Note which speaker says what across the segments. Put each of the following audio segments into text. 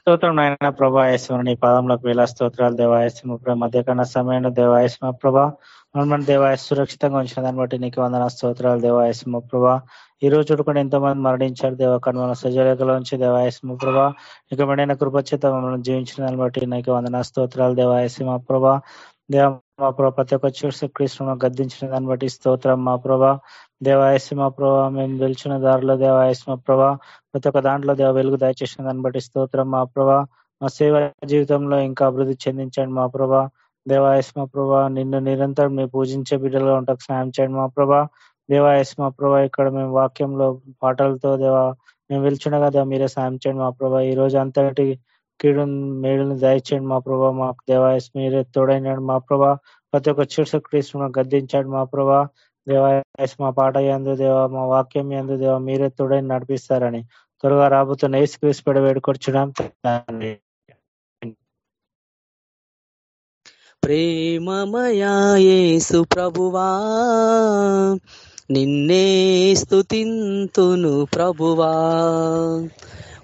Speaker 1: స్తోత్రం నాయన ప్రభాయస్మ నీ పాదంలోకి వేలా స్తోత్రాలు దేవాయస్మ మధ్యకన్న సమయంలో దేవాయస్మ ప్రభా మమ్మల్ని దేవాయ సురక్షితంగా ఉంచిన దాన్ని బట్టి నీకు వందన స్తోత్రాలు దేవాయస్మ ప్రభా. ఈ రోజు కూడా ఎంతో మంది మరణించారు దేవ కనుమల సజలేఖలో నుంచి దేవాయస్మ ప్రభా. ఇక మెడైన కృపచేత మమ్మల్ని జీవించిన దాన్ని బట్టి నీకు వందన స్తోత్రాలు దేవాయస్మ ప్రభా. దేవ మా ప్రభా ప్రతి ఒక్క చూసి కృష్ణ గద్దించిన దాన్ని బట్టి స్తోత్రం మా ప్రభా దేవాయస్మ ప్రభా మేము వెలిచిన దారిలో దేవాయస్మ ప్రభా ప్రతి ఒక్క దాంట్లో దేవ వెలుగు దయచేసిన దాన్ని బట్టి స్తోత్రం మా ప్రభా మా సేవ జీవితంలో ఇంకా అభివృద్ధి చెందించండి మా ప్రభా దేవాయస్మ ప్రభా నిన్ను నిరంతరం మీ పూజించే బిడ్డలుగా ఉంటాకు సాయం చేయండి మా ప్రభా దేవాయస్మ ప్రభా ఇక్కడ మేము వాక్యంలో పాటలతో దేవా మేము వెళ్చుండగా దేవ మీరే సాయం చేయండి మా ప్రభా ఈ రోజు అంతటి కీడును మేడుని దయచేయండి మా ప్రభా మాకు దేవాయస్ మీరే తోడైనాడు మా ప్రభా. ప్రతి ఒక్క చీర్స క్రీస్తు గద్దించాడు మా ప్రభా. దేవాయస్ మా పాట ఎందు దేవ మా వాక్యం ఎందు దేవ మీరే తోడైన నడిపిస్తారని త్వరగా రాబోతున్న ఏసు క్రీస్తు పెడ వేడుకొచ్చడం
Speaker 2: ప్రేమమయేసు ప్రభువా నిన్నే స్థుతింతును ప్రభువా.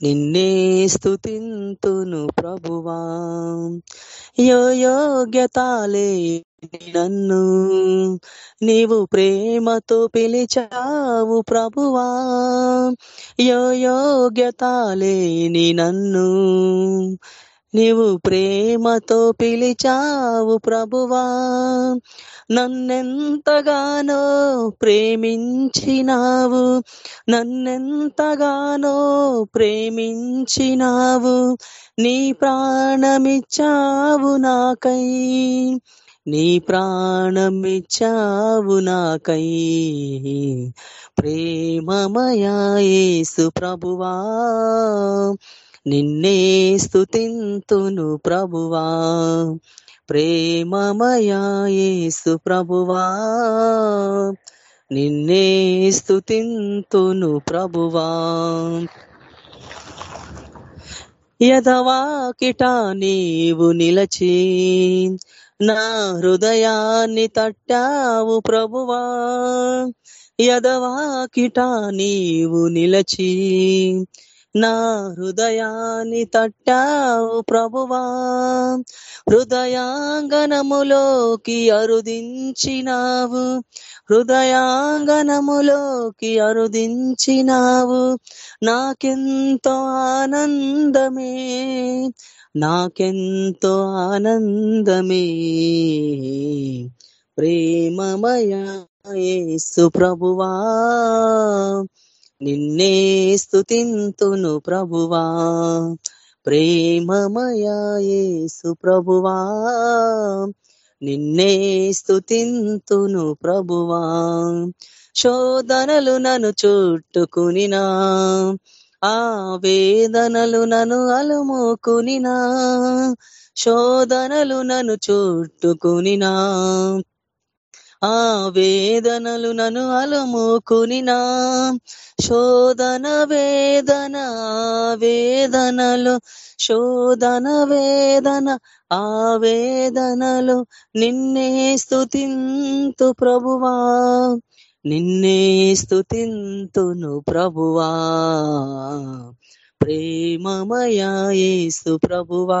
Speaker 2: నిన్నే స్థుతింతును ప్రభువా. యో యోగ్యతాలే నన్ను నీవు ప్రేమతో పిలిచావు ప్రభువా. యో యోగ్యతాలేని నన్ను నీవు ప్రేమతో పిలిచావు ప్రభువా. నన్నెంతగానో ప్రేమించినావు. నన్నెంతగానో ప్రేమించినావు. నీ ప్రాణమిచ్చావు నాకై. నీ ప్రాణమిచ్చావు నాకై. ప్రేమమయేసు ప్రభువా. నిన్నే స్థుతింతును ప్రభువా. ప్రేమమయేసు ప్రభువా. నిన్నే స్థుతింతును ప్రభువా. యథవాకిట నీవు నిలచి నా హృదయాన్ని తట్టావు ప్రభువా. యదవాకిట నీవు నిలచి నా హృదయాన్ని తట్టావు ప్రభువా. హృదయాంగనములోకి అరుదించినావు. హృదయాంగనములోకి అరుదించినావు. నాకెంతో ఆనందమే. నాకెంతో ఆనందమే. ప్రేమమయేసు ప్రభువా. నిన్నే స్థుతింతును ప్రభువా. ప్రేమమయేసు ప్రభువా. నిన్నే స్థుతింతును ప్రభువా. శోధనలు నన్ను చుట్టుకునినా. ఆ వేదనలు నన్ను అలుముకునినా. శోధనలు నన్ను చుట్టుకునినా. ఆ వేదనలు నన్ను అలముకునినా. శోధన వేదన వేదనలు శోధన వేదన ఆ వేదనలు నిన్నే స్థుతింతు ప్రభువా. నిన్నే స్థుతింతును ప్రభువా. ప్రేమమయేసు ప్రభువా.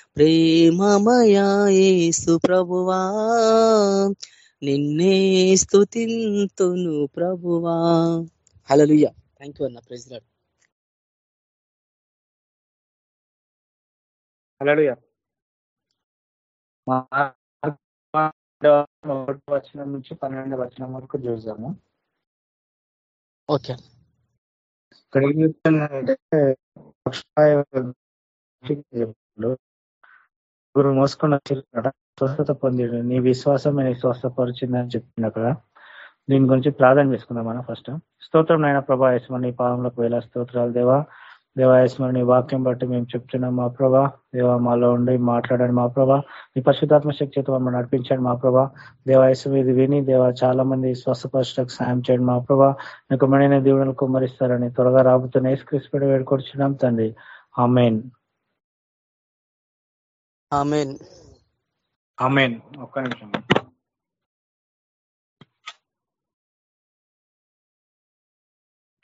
Speaker 2: ప్రేమమయేసు ప్రభువా నిన్నే స్థుతింతును ప్రభువా. హలలుయ థ్యాంక్ యూ అన్న ప్రెజ్
Speaker 1: హలలుయ ఒకటి వచనం నుంచి పన్నెండు వచనం వరకు చూసాము
Speaker 2: ఓకే.
Speaker 1: ఇక్కడ ఏం చెప్తున్నారంటే గురువు గురు మోసుకొని స్వస్థత పొందిడు నీ విశ్వాసం నీ స్వస్థపరిచిందని చెప్పింది అక్కడ. దీని గురించి ప్రార్థన చేసుకుందాం మనం ఫస్ట్. స్తోత్రం నాయన ప్రభా యశ్వర్ నీ పాదంలోకి వేల స్తోత్రాలు దేవా. దేవాయస్మరి నీ వాక్యం బట్టి మేము చెప్తున్నాం మా ప్రభా. దేవా మాలో ఉండి మాట్లాడండి మా ప్రభా. నీ పరిశుద్ధాత్మ శక్తితో మమ్మల్ని నడిపించండి మా ప్రభా. దేవాయస్వం ఇది విని దేవా చాలా మంది స్వస్థపరచడానికి సాయం చేయండి మా ప్రభా. నీకు మడిన దేవుడులు కుమ్మరిస్తారని త్వరగా రాబోతున్న ఏసుక్రీస్తుపడి వేడుకొచ్చున్నాం తండ్రి. ఆమెన్.
Speaker 2: ఆమెన్.
Speaker 1: ఆమెన్. ఒక్క నిమిషం.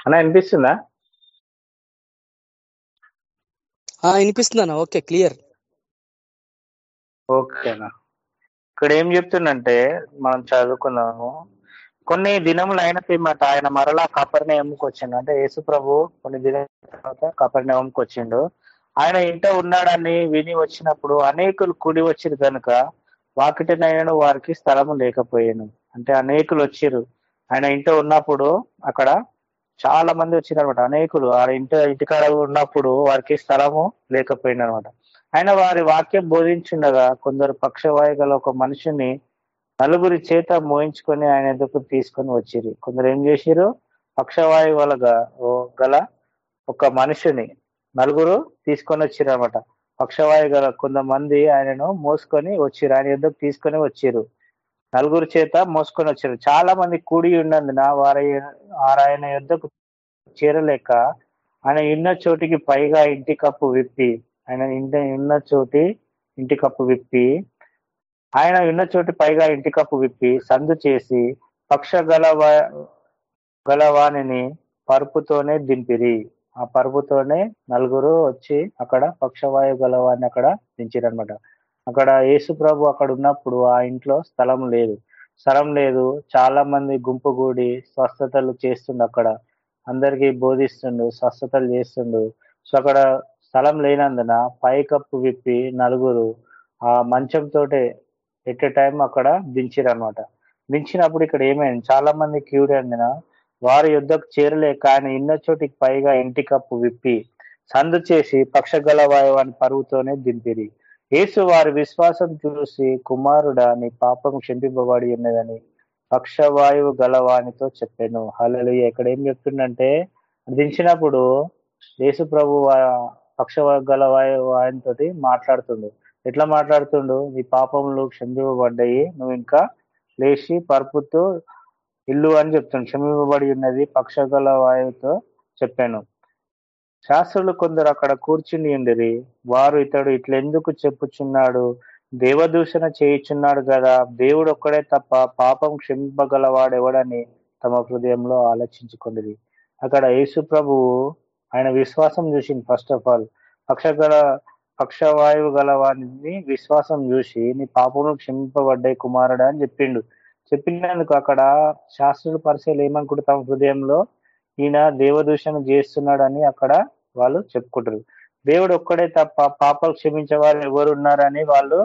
Speaker 1: అలా వినిపిస్తుందా?
Speaker 2: వినిపిస్తుందన్న ఓకే క్లియర్.
Speaker 1: ఓకేనా ఇక్కడ ఏం చెప్తుందంటే మనం చదువుకున్నాము కొన్ని దినములు అయిన పిమ్మట ఆయన మరలా కపర్ణయంకి వచ్చిండు. అంటే యేసు ప్రభు కొన్ని దినాల తర్వాత కపర్ణయంకి వచ్చిండు. ఆయన ఇంట ఉన్నాడని విని వచ్చినప్పుడు అనేకులు కూడి వచ్చిరు కనుక వాకిటినైనను వారికి స్థలము లేకపోయాను. అంటే అనేకులు వచ్చిరు. ఆయన ఇంట ఉన్నప్పుడు అక్కడ చాలా మంది వచ్చిరు అనమాట అనేకులు ఆ ఇంట ఇంటికాడ ఉన్నప్పుడు వారికి స్థలము లేకపోయింది అనమాట ఆయన వారి వాక్యం బోధించుండగా కొందరు పక్షవాయు గల ఒక మనిషిని నలుగురి చేత మోయించుకొని ఆయన ఎందుకు తీసుకొని వచ్చిరు. కొందరు ఏం చేసిరు? పక్షవాయు వలగా గల ఒక మనిషిని నలుగురు తీసుకొని వచ్చారు అనమాట పక్షవాయు గల కొంతమంది ఆయనను మోసుకొని వచ్చిరు ఆయన ఎందుకు తీసుకొని వచ్చారు నలుగురు చేత మోసుకొని వచ్చారు చాలా మంది కూడి ఉన్నందున వారి ఆయన యుద్ధకు చేరలేక ఆయన ఉన్న చోటికి పైగా ఇంటి కప్పు విప్పి ఆయన ఇంటి ఉన్న చోటి ఇంటి కప్పు విప్పి ఆయన ఉన్న చోటి పైగా ఇంటి కప్పు విప్పి సందు చేసి పక్ష గలవా గలవాణిని పరుపుతోనే దింపిరి. ఆ పరుపుతోనే నలుగురు వచ్చి అక్కడ పక్షవాయు గలవాన్ని అక్కడ దించిరనమాట అక్కడ యేసు ప్రభు అక్కడ ఉన్నప్పుడు ఆ ఇంట్లో స్థలం లేదు. స్థలం లేదు. చాలా మంది గుంపు కూడి స్వస్థతలు చేస్తుండు అక్కడ. అందరికీ బోధిస్తుండు స్వస్థతలు చేస్తుండు. సో అక్కడ స్థలం లేనందున పైకప్పు విప్పి నలుగురు ఆ మంచంతో ఎట్ ఎ టైం అక్కడ దించిరనమాట దించినప్పుడు ఇక్కడ ఏమైంది? చాలా మంది క్యూడ్ అందిన వారి యుద్ధకు చేరలేక ఆయన ఇన్న చోటికి పైగా ఇంటి కప్పు విప్పి సందు చేసి పక్షగల వాయువాని పరువుతోనే దింపిరి. యేసు వారి విశ్వాసం చూసి కుమారుడా నీ పాపం క్షమింపబడి ఉన్నదని పక్షవాయువు గలవానితో చెప్పాను. హలలు ఇక్కడ ఏం చెప్తుండంటే దించినప్పుడు యేసు ప్రభు పక్షవాయు గలవాయువు ఆయనతో మాట్లాడుతుండు. ఎట్లా మాట్లాడుతుండు? నీ పాపములు క్షమింపబడ్డాయి నువ్వు ఇంకా లేచి పరుపుతూ ఇల్లు అని చెప్తాను. క్షమింపబడి ఉన్నది. పక్షగల వాయువుతో చెప్పాను. శాస్త్రులు కొందరు అక్కడ కూర్చుని ఉండిరి. వారు ఇతడు ఇట్లెందుకు చెప్పుచున్నాడు? దేవదూషణ చేయుచున్నాడు కదా. దేవుడు ఒక్కడే తప్ప పాపం క్షమింపగలవాడెవడని తమ హృదయంలో ఆలోచించుకుంది అక్కడ యేసు ప్రభువు ఆయన విశ్వాసం చూసింది ఫస్ట్ ఆఫ్ ఆల్. పక్షగల పక్షవాయువు గల వారిని విశ్వాసం చూసి నీ పాపము క్షమింపబడ్డాయి కుమారుడు అని చెప్పిండు. చెప్పినందుకు అక్కడ శాస్త్రుల పరిచయాలు ఏమనుకుంటు తమ హృదయంలో? ఈయన దేవదూషణ చేస్తున్నాడని అక్కడ వాళ్ళు చెప్పుకుంటారు. దేవుడు ఒక్కడే తప్ప పాపాలు క్షమించే వారు ఎవరు ఉన్నారని వాళ్ళు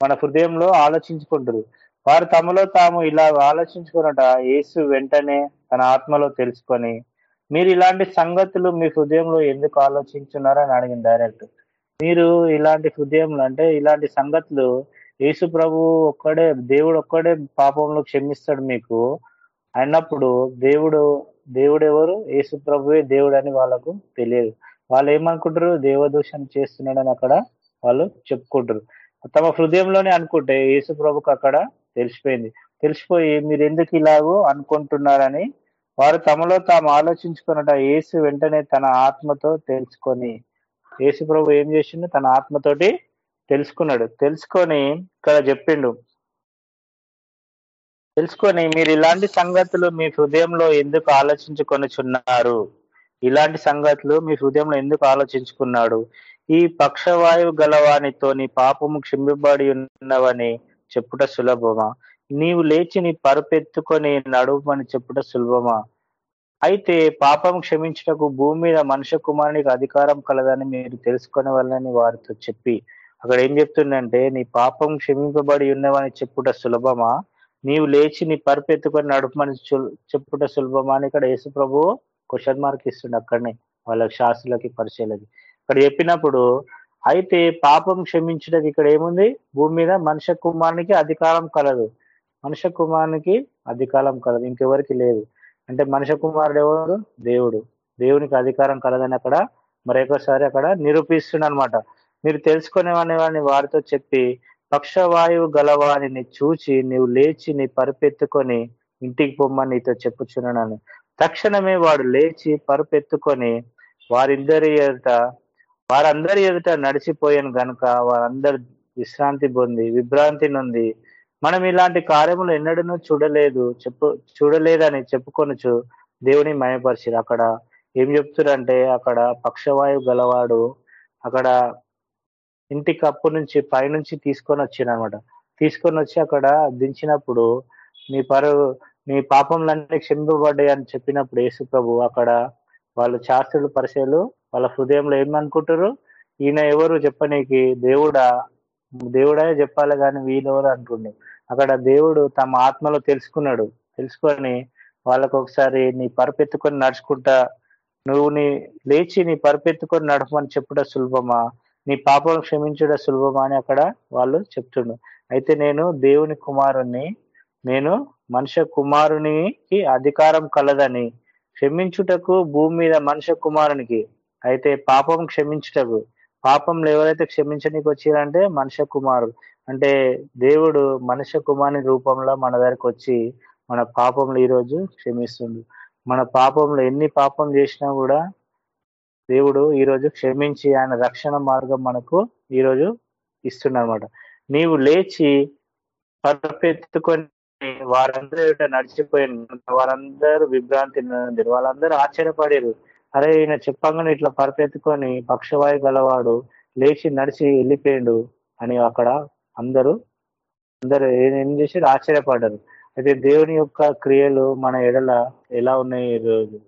Speaker 1: మన హృదయంలో ఆలోచించుకుంటారు. వారు తమలో తాము ఇలా ఆలోచించుకున్నట యేసు వెంటనే తన ఆత్మలో తెలుసుకొని మీరు ఇలాంటి సంగతులు మీ హృదయంలో ఎందుకు ఆలోచించున్నారని అడిగింది డైరెక్ట్ మీరు ఇలాంటి హృదయంలో అంటే ఇలాంటి సంగతులు యేసు ప్రభు ఒక్కడే దేవుడు ఒక్కడే పాపంలో క్షమిస్తాడు మీకు. అన్నప్పుడు దేవుడు దేవుడు ఎవరు యేసు ప్రభువే దేవుడు అని వాళ్ళకు తెలియదు. వాళ్ళు ఏమనుకుంటారు? దేవదూషణ చేస్తున్నాడని అక్కడ వాళ్ళు చెప్పుకుంటారు. తమ హృదయంలోనే అనుకుంటే యేసు ప్రభుకు అక్కడ తెలిసిపోయింది. తెలిసిపోయి మీరు ఎందుకు ఇలాగో అనుకుంటున్నారని వారు తమలో తాము ఆలోచించుకున్నట యేసు వెంటనే తన ఆత్మతో తెలుసుకొని యేసు ప్రభు ఏం చేసిండు? తన ఆత్మతోటి తెలుసుకున్నాడు. తెలుసుకొని ఇక్కడ చెప్పిండు. తెలుసుకొని మీరు ఇలాంటి సంగతులు మీ హృదయంలో ఎందుకు ఆలోచించుకొనిచున్నారు? ఇలాంటి సంగతులు మీ హృదయంలో ఎందుకు ఆలోచించుకున్నాడు? ఈ పక్షవాయువు గలవానితో నీ పాపము క్షమింపబడి ఉన్నవని చెప్పుట సులభమా? నీవు లేచి నీ పరుపెత్తుకొని నడువమని చెప్పుట సులభమా? అయితే పాపం క్షమించుటకు భూమి మీద మనుష్య కుమారునికి అధికారం కలదని మీరు తెలుసుకునే వాళ్ళని వారితో చెప్పి అక్కడ ఏం చెప్తుండంటే నీ పాపం క్షమింపబడి ఉన్నవని చెప్పుట సులభమా? నీవు లేచి నీ పరిపెత్తుకొని నడుపమని చెప్పుట సులభమా? అని ఇక్కడ యేసు ప్రభు క్వశ్చన్ మార్క్ ఇస్తుండే అక్కడనే వాళ్ళ శాస్త్రులకి పరిచయలకి. ఇక్కడ చెప్పినప్పుడు అయితే పాపం క్షమించడానికి ఇక్కడ ఏముంది? భూమి మీద మనుష్య కుమారునికి అధికారం కలదు. మనుష్య కుమారునికి అధికారం కలదు. ఇంకెవరికి లేదు. అంటే మనుష్య కుమారుడు ఎవరు? దేవుడు. దేవునికి అధికారం కలదని అక్కడ మరొకసారి అక్కడ నిరూపిస్తుండ అనమాట మీరు తెలుసుకునే వాడిని వారితో చెప్పి పక్షవాయువు గలవాణిని చూచి నీవు లేచి నీ పరుపెత్తుకొని ఇంటికి పొమ్మని నీతో చెప్పుచున్నాను. తక్షణమే వాడు లేచి పరుపెత్తుకొని వారిద్దరి ఎదుట వారందరి ఎదుట నడిచిపోయాను గనుక వారందరు విశ్రాంతి పొంది విభ్రాంతి నుండి మనం ఇలాంటి కార్యములు ఎన్నడూ చూడలేదు చెప్పు చూడలేదని చెప్పుకొనుచు దేవుని మయపరిచిరు. అక్కడ ఏం చెప్తురంటే అక్కడ పక్షవాయువు గలవాడు అక్కడ ఇంటి కప్పు నుంచి పైనుంచి తీసుకొని వచ్చిన అనమాట తీసుకొని వచ్చి అక్కడ దించినప్పుడు నీ పరు నీ పాపంలన్నీ క్షమింపబడ్డాయి అని చెప్పినప్పుడు యేసు ప్రభు అక్కడ వాళ్ళు శాస్త్రులు పరిచయలు వాళ్ళ హృదయంలో ఏమనుకుంటారు ఈయన ఎవరు చెప్పనీకి దేవుడా దేవుడే చెప్పాలి కానీ వీళ్ళెవరు అనుకుండే అక్కడ దేవుడు తమ ఆత్మలో తెలుసుకున్నాడు. తెలుసుకొని వాళ్ళకు ఒకసారి నీ పరుపెత్తుకొని నడుచుకుంటా నువ్వు నీ లేచి నీ పరుపెత్తుకొని నడపమని చెప్పుట సులభమా? నీ పాపం క్షమించుట సులభమా అని అక్కడ వాళ్ళు చెప్తుండు అయితే నేను దేవుని కుమారుణ్ణి నేను మనుష్య కుమారునికి అధికారం కలదని క్షమించుటకు భూమి మీద మనుష్య కుమారునికి అయితే పాపం క్షమించుటకు పాపంలో ఎవరైతే క్షమించడానికి వచ్చారంటే మనుష్య కుమారుడు. అంటే దేవుడు మనుష్య కుమారుని రూపంలో మన దగ్గరకు వచ్చి మన పాపంలో ఈరోజు క్షమిస్తుండు. మన పాపంలో ఎన్ని పాపం చేసినా కూడా దేవుడు ఈరోజు క్షమించి ఆయన రక్షణ మార్గం మనకు ఈరోజు ఇస్తున్నమాట నీవు లేచి పరుపెత్తుకొని వారందరూ ఎదుట వారందరూ విభ్రాంతి నొందిరు. వాళ్ళందరూ ఆశ్చర్యపడారు. అరే ఈయన చెప్పంగానే ఇట్లా పరుపెత్తుకొని పక్షవాయు గలవాడు లేచి నడిచి వెళ్ళిపోయాడు అని అక్కడ అందరూ అందరూ ఏం ఏం చేసి ఆశ్చర్యపడ్డారు. అయితే దేవుని యొక్క క్రియలు మన ఎడల ఎలా ఉన్నాయి ఈ రోజు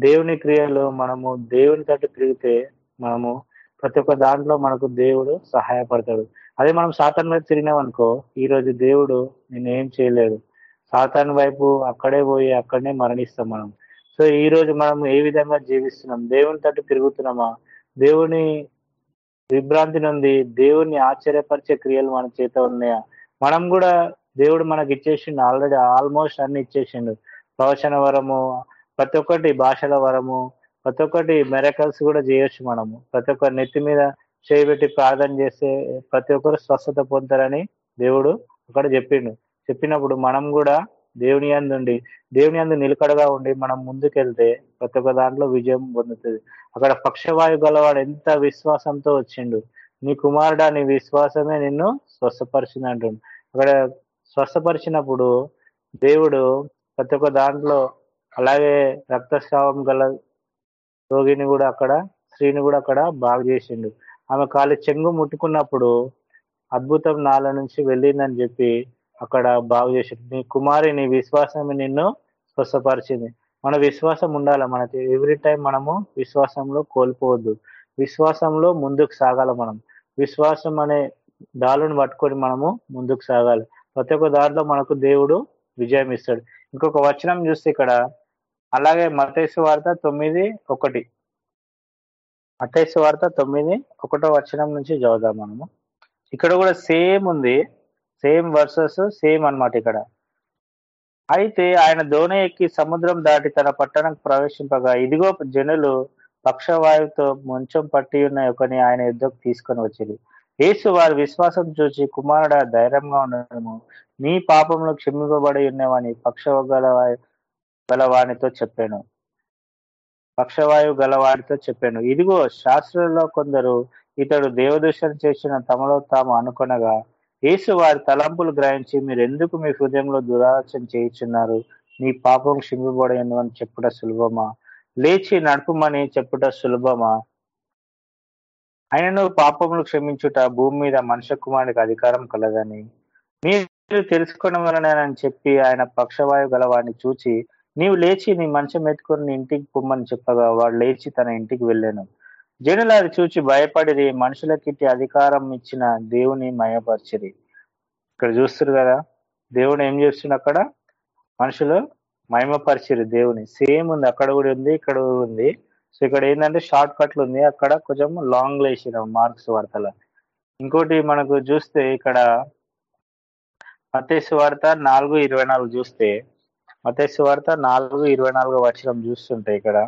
Speaker 1: దేవుని క్రియలు మనము దేవుని తట్టు తిరిగితే మనము ప్రతి ఒక్క దాంట్లో మనకు దేవుడు సహాయపడతాడు. అదే మనం సాతాన్ వైపు తిరిగినామనుకో ఈరోజు దేవుడు నేను ఏం చేయలేడు సాతాన్ వైపు అక్కడే పోయి అక్కడనే మరణిస్తాం మనం. సో ఈ రోజు మనం ఏ విధంగా జీవిస్తున్నాం? దేవుని తట్టు తిరుగుతున్నామా? దేవుని విభ్రాంతి నుండి దేవుని ఆశ్చర్యపరిచే క్రియలు మన చేత ఉన్నాయా? మనం కూడా దేవుడు మనకి ఇచ్చేసిండు ఆల్రెడీ ఆల్మోస్ట్ అన్ని ఇచ్చేసిండు. ప్రవచన వరము ప్రతి ఒక్కటి భాషల వరము ప్రతి ఒక్కటి మెరకల్స్ కూడా చేయొచ్చు మనము. ప్రతి ఒక్కరి నెత్తి మీద చేయబెట్టి ప్రార్థన చేస్తే ప్రతి ఒక్కరు స్వస్థత పొందుతారని దేవుడు అక్కడ చెప్పిండు. చెప్పినప్పుడు మనం కూడా దేవుని అందు ఉండి దేవుని అందు నిలకడగా ఉండి మనం ముందుకెళ్తే ప్రతి ఒక్క దాంట్లో విజయం పొందుతుంది. అక్కడ పక్షవాయు గలవాడు ఎంత విశ్వాసంతో వచ్చిండు. నీ కుమారుడా నీ విశ్వాసమే నిన్ను స్వస్థపరిచింది అంటుండు. అక్కడ స్వస్థపరిచినప్పుడు దేవుడు ప్రతి ఒక్క దాంట్లో అలాగే రక్తస్రావం గల రోగిని కూడా అక్కడ స్త్రీని కూడా అక్కడ బాగు చేసిండు. ఆమె కాలు చెంగు ముట్టుకున్నప్పుడు అద్భుతం నాల నుంచి వెళ్ళిందని చెప్పి అక్కడ బాగు చేసిండు. నీ కుమారి నీ విశ్వాసం నిన్ను స్వస్థపరిచింది. మన విశ్వాసం ఉండాలి మనకి. ఎవ్రీ టైం మనము విశ్వాసంలో కోల్పోవద్దు. విశ్వాసంలో ముందుకు సాగాలి మనం. విశ్వాసం అనే డాలుని పట్టుకొని మనము ముందుకు సాగాలి. ప్రతి ఒక్క దాంట్లో మనకు దేవుడు విజయం ఇస్తాడు. ఇంకొక వచనం చూస్తే ఇక్కడ అలాగే మతేసు వార్త తొమ్మిది ఒకటి. మతేసు వార్త తొమ్మిది ఒకటో వచనం నుంచి చదువుదాం మనము. ఇక్కడ కూడా సేమ్ ఉంది. సేమ్ వర్సెస్ సేమ్ అన్నమాట ఇక్కడ. అయితే ఆయన దోణి ఎక్కి సముద్రం దాటి తన పట్టణం ప్రవేశింపగా ఇదిగో జనులు పక్షవాయువుతో మంచం పట్టి ఉన్న ఒకని ఆయన యుద్ధకు తీసుకొని వచ్చింది యేసు వారి విశ్వాసం చూసి కుమారుడ ధైర్యంగా ఉండడము నీ పాపంలో క్షమింపబడి ఉన్నవని పక్షగల గలవానితో చెప్పాను. పక్షవాయువు గలవాడితో చెప్పాను. ఇదిగో శాస్త్రంలో కొందరు ఇతడు దేవదూషణ చేసిన తమలో తాము అనుకొనగా యేసు వారి తలంపులు గ్రహించి మీరు ఎందుకు మీ హృదయంలో దురాలోచన చేయించున్నారు? నీ పాపం క్షమింపబడను అని చెప్పుట సులభమా? లేచి నడుపుమని చెప్పుట సులభమా? ఆయనను పాపములు క్షమించుట భూమి మీద మనుష్య కుమారునికి అధికారం కలదని. మీరు తెలుసుకోవడం వలన చెప్పి ఆయన పక్షవాయు గలవాడిని చూచి నీవు లేచి నీ మంచం ఎత్తుకొని నీ ఇంటికి పొమ్మని చెప్పగా వాడు లేచి తన ఇంటికి వెళ్ళాను. జనులు అది చూచి భయపడిరి మనుషులకిట్టి అధికారం ఇచ్చిన దేవుని మయపరిచిరి. ఇక్కడ చూస్తారు కదా దేవుడు ఏం చేస్తున్న అక్కడ? మనుషులు మహిమపరిచిరు దేవుని. సేమ్ ఉంది అక్కడ కూడా ఉంది ఇక్కడ ఉంది. సో ఇక్కడ ఏంటంటే షార్ట్ కట్లు ఉంది అక్కడ కొంచెం లాంగ్ వేసిన మార్క్స్ వార్తల. ఇంకోటి మనకు చూస్తే ఇక్కడ అతేసు వార్త నాలుగు ఇరవై నాలుగు చూస్తే మతేసు వార్త నాలుగు ఇరవై నాలుగు వర్షం చూస్తుంటే ఇక్కడ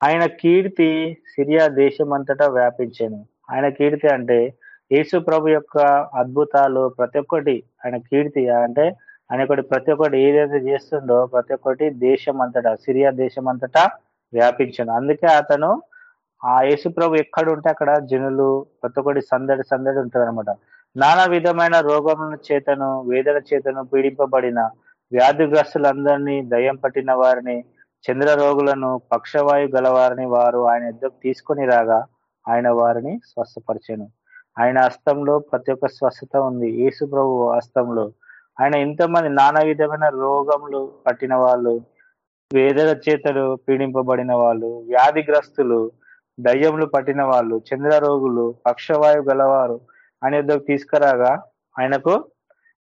Speaker 1: ఆయన కీర్తి సిరియా దేశం అంతటా వ్యాపించాను. ఆయన కీర్తి అంటే యేసు ప్రభు యొక్క అద్భుతాలు ప్రతి ఒక్కటి. ఆయన కీర్తి అంటే ఆయన ఒకటి ప్రతి ఒక్కటి ఏదైతే చేస్తుండో ప్రతి ఒక్కటి దేశం అంతటా సిరియా దేశం అంతటా వ్యాపించాను. అందుకే అతను ఆ యేసు ప్రభు ఎక్కడ ఉంటే అక్కడ జనులు ప్రతి ఒక్కటి సందడి సందడి ఉంటుంది అనమాట నానా విధమైన రోగముల చేతను వేదన చేతను పీడింపబడిన వ్యాధిగ్రస్తులందరినీ దయ్యం పట్టిన వారిని చంద్ర రోగులను పక్షవాయు గలవారిని వారు ఆయన యుద్ధకు తీసుకొని రాగా ఆయన వారిని స్వస్థపరిచాను. ఆయన హస్తంలో ప్రతి ఒక్క స్వస్థత ఉంది. యేసు ప్రభు హస్తంలో ఆయన ఇంతమంది నానా విధమైన రోగములు పట్టిన వాళ్ళు వేదల చేతలు పీడింపబడిన వాళ్ళు వ్యాధిగ్రస్తులు దయ్యములు పట్టిన వాళ్ళు చంద్ర రోగులు పక్షవాయు గలవారు ఆయన యుద్ధకు తీసుకురాగా ఆయనకు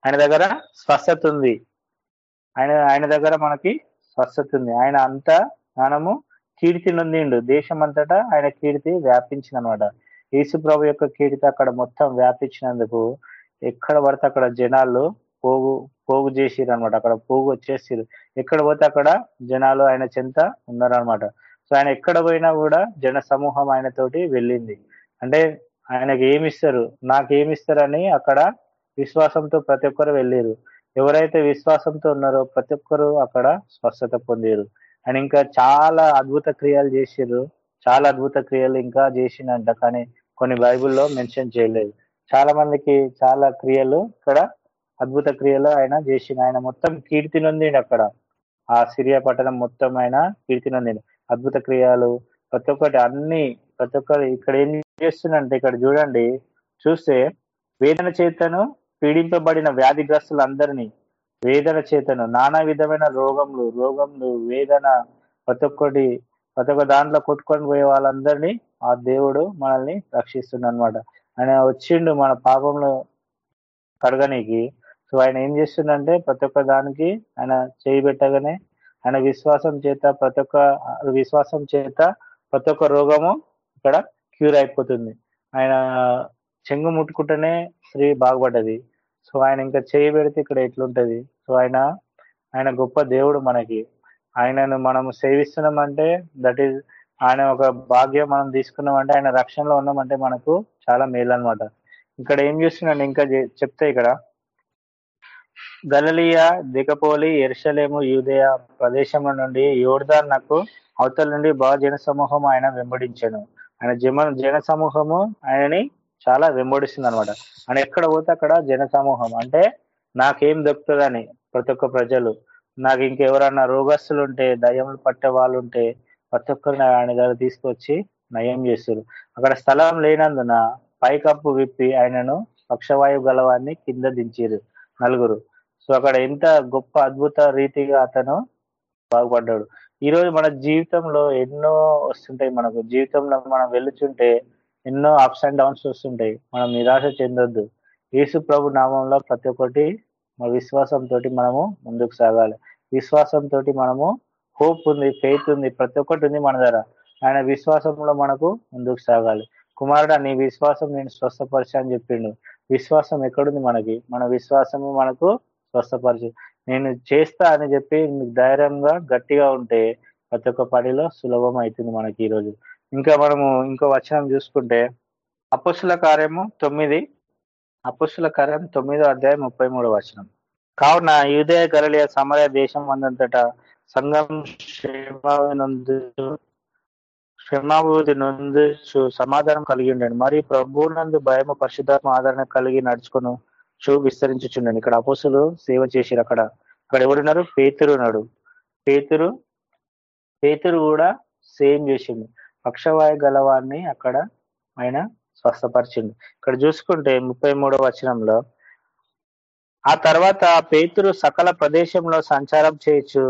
Speaker 1: ఆయన దగ్గర స్వస్థత ఉంది. ఆయన ఆయన దగ్గర మనకి స్వస్థత ఉంది. ఆయన అంతా మనము కీర్తి నొందిండు. దేశం అంతటా ఆయన కీర్తి వ్యాపించింది అనమాట యేసు ప్రభు యొక్క కీర్తి అక్కడ మొత్తం వ్యాపించినందుకు ఎక్కడ పడితే అక్కడ జనాలు పోగు పోగు చేసిరు అనమాట అక్కడ పోగు వచ్చేసిరు. ఎక్కడ పోతే అక్కడ జనాలు ఆయన చెంత ఉన్నారనమాట సో ఆయన ఎక్కడ పోయినా కూడా జన సమూహం ఆయన తోటి వెళ్ళింది. అంటే ఆయనకి ఏమి ఇస్తారు? నాకు ఏమి అని అక్కడ విశ్వాసంతో ప్రతి ఒక్కరు వెళ్ళారు. ఎవరైతే విశ్వాసంతో ఉన్నారో ప్రతి ఒక్కరు అక్కడ స్వస్థత పొందారు. అండ్ ఇంకా చాలా అద్భుత క్రియలు చేసిర్రు. చాలా అద్భుత క్రియలు ఇంకా చేసిందంట కానీ కొన్ని బైబిల్లో మెన్షన్ చేయలేదు. చాలా మందికి చాలా క్రియలు ఇక్కడ అద్భుత క్రియలు ఆయన చేసిన ఆయన మొత్తం కీర్తి నొందిండు అక్కడ. ఆ సిరియా పట్టణం మొత్తం ఆయన కీర్తి నొందిండు. అద్భుత క్రియలు ప్రతి ఒక్కటి అన్ని ప్రతి ఒక్కరు ఇక్కడ ఏం చేస్తుందంటే ఇక్కడ చూడండి చూస్తే వేదన చేతను పీడింపబడిన వ్యాధిగ్రస్తులందరినీ వేదన చేతను. నానా విధమైన రోగములు రోగములు వేదన ప్రతి ఒక్కటి ప్రతి ఒక్క దాంట్లో కొట్టుకొని పోయే వాళ్ళందరినీ ఆ దేవుడు మనల్ని రక్షిస్తుండ అనమాట ఆయన వచ్చిండు మన పాపంలో కడగనీకి. సో ఆయన ఏం చేస్తుండంటే ప్రతి ఒక్క దానికి ఆయన చేయి పెట్టగానే ఆయన విశ్వాసం చేత ప్రతి ఒక్క విశ్వాసం చేత ప్రతి ఒక్క రోగము ఇక్కడ క్యూర్ అయిపోతుంది. ఆయన చెంగు ముట్టుకుంటేనే స్త్రీ బాగుపడ్డది. సో ఆయన ఇంకా చేయి పెడితే ఇక్కడ ఎట్లుంటది? సో ఆయన ఆయన గొప్ప దేవుడు మనకి. ఆయనను మనము సేవిస్తున్నామంటే దట్ ఈస్ ఆయన ఒక భాగ్యం మనం తీసుకున్నామంటే ఆయన రక్షణలో ఉన్నామంటే మనకు చాలా మేలు అనమాట ఇక్కడ ఏం చూస్తున్నాను? ఇంకా చెప్తే ఇక్కడ. గలలియా దికపోలి ఎర్షలేము యూదయ ప్రదేశం నుండి యోర్దాన్ నాకు అవతల నుండి బాగా జన సమూహం ఆయన వెంబడించాను. ఆయన జమ జన సమూహము ఆయనని చాలా వెంబడిస్తుంది అనమాట అండ్ ఎక్కడ పోతే అక్కడ జన సమూహం అంటే నాకేం దొరుకుతుందని ప్రతి ఒక్క ప్రజలు. నాకు ఇంకెవరన్నా రోగస్తులు ఉంటే దయ్యములు పట్టే వాళ్ళు ఉంటే ప్రతి ఒక్కరిని ఆయన దగ్గర తీసుకొచ్చి నయం చేస్తారు అక్కడ స్థలం లేనందున పైకప్పు విప్పి ఆయనను పక్షవాయు గలవాన్ని కింద దించారు నలుగురు. సో అక్కడ ఎంత గొప్ప అద్భుత రీతిగా అతను బాగుపడ్డాడు. ఈరోజు మన జీవితంలో ఎన్నో వస్తుంటాయి మనకు. జీవితంలో మనం వెళ్ళుచుంటే ఎన్నో అప్స్ అండ్ డౌన్స్ వస్తుంటాయి. మనం నిరాశ చెందొద్దు. యేసు ప్రభు నామంలో ప్రతి ఒక్కటి మన విశ్వాసంతో మనము ముందుకు సాగాలి. విశ్వాసంతో మనము హోప్ ఉంది ఫెయిత్ ఉంది ప్రతి ఒక్కటి ఉంది మన దగ్గర. ఆయన విశ్వాసంలో మనకు ముందుకు సాగాలి. కుమారుడు నీ విశ్వాసం నేను స్వస్థపరిచా అని చెప్పిండు. విశ్వాసం ఎక్కడుంది మనకి? మన విశ్వాసము మనకు స్వస్థపరచు. నేను చేస్తా అని చెప్పి ధైర్యంగా గట్టిగా ఉంటే ప్రతి ఒక్క పనిలో సులభం అవుతుంది మనకి ఈరోజు. ఇంకా మనము ఇంకో వచనం చూసుకుంటే అపస్సుల కార్యము తొమ్మిది అపస్సుల కార్యం తొమ్మిదో అధ్యాయం ముప్పై మూడో వచనం. కావున యూదయ గరలియ సమరయ దేశం అందంతట సంఘం క్షేమానందు క్షమాభివృద్ధి నొందు సమాధానం కలిగి ఉండండి. మరి ప్రభునందు భయము పరిశుద్ధాత్మ ఆదరణ కలిగి నడుచుకును చూ విస్తరించుచుండండి. ఇక్కడ అపోసులు సేవ చేసిరు అక్కడ. అక్కడ ఎవరున్నారు పేతురు ఉన్నాడు. పేతురు పేతురు కూడా సేమ్ చేసిండు. పక్షవాయు గలవాన్ని అక్కడ ఆయన స్వస్థపరిచిండు. ఇక్కడ చూసుకుంటే ముప్పై మూడో వచనంలో ఆ తర్వాత పేతురు సకల ప్రదేశంలో సంచారం చేయొచ్చు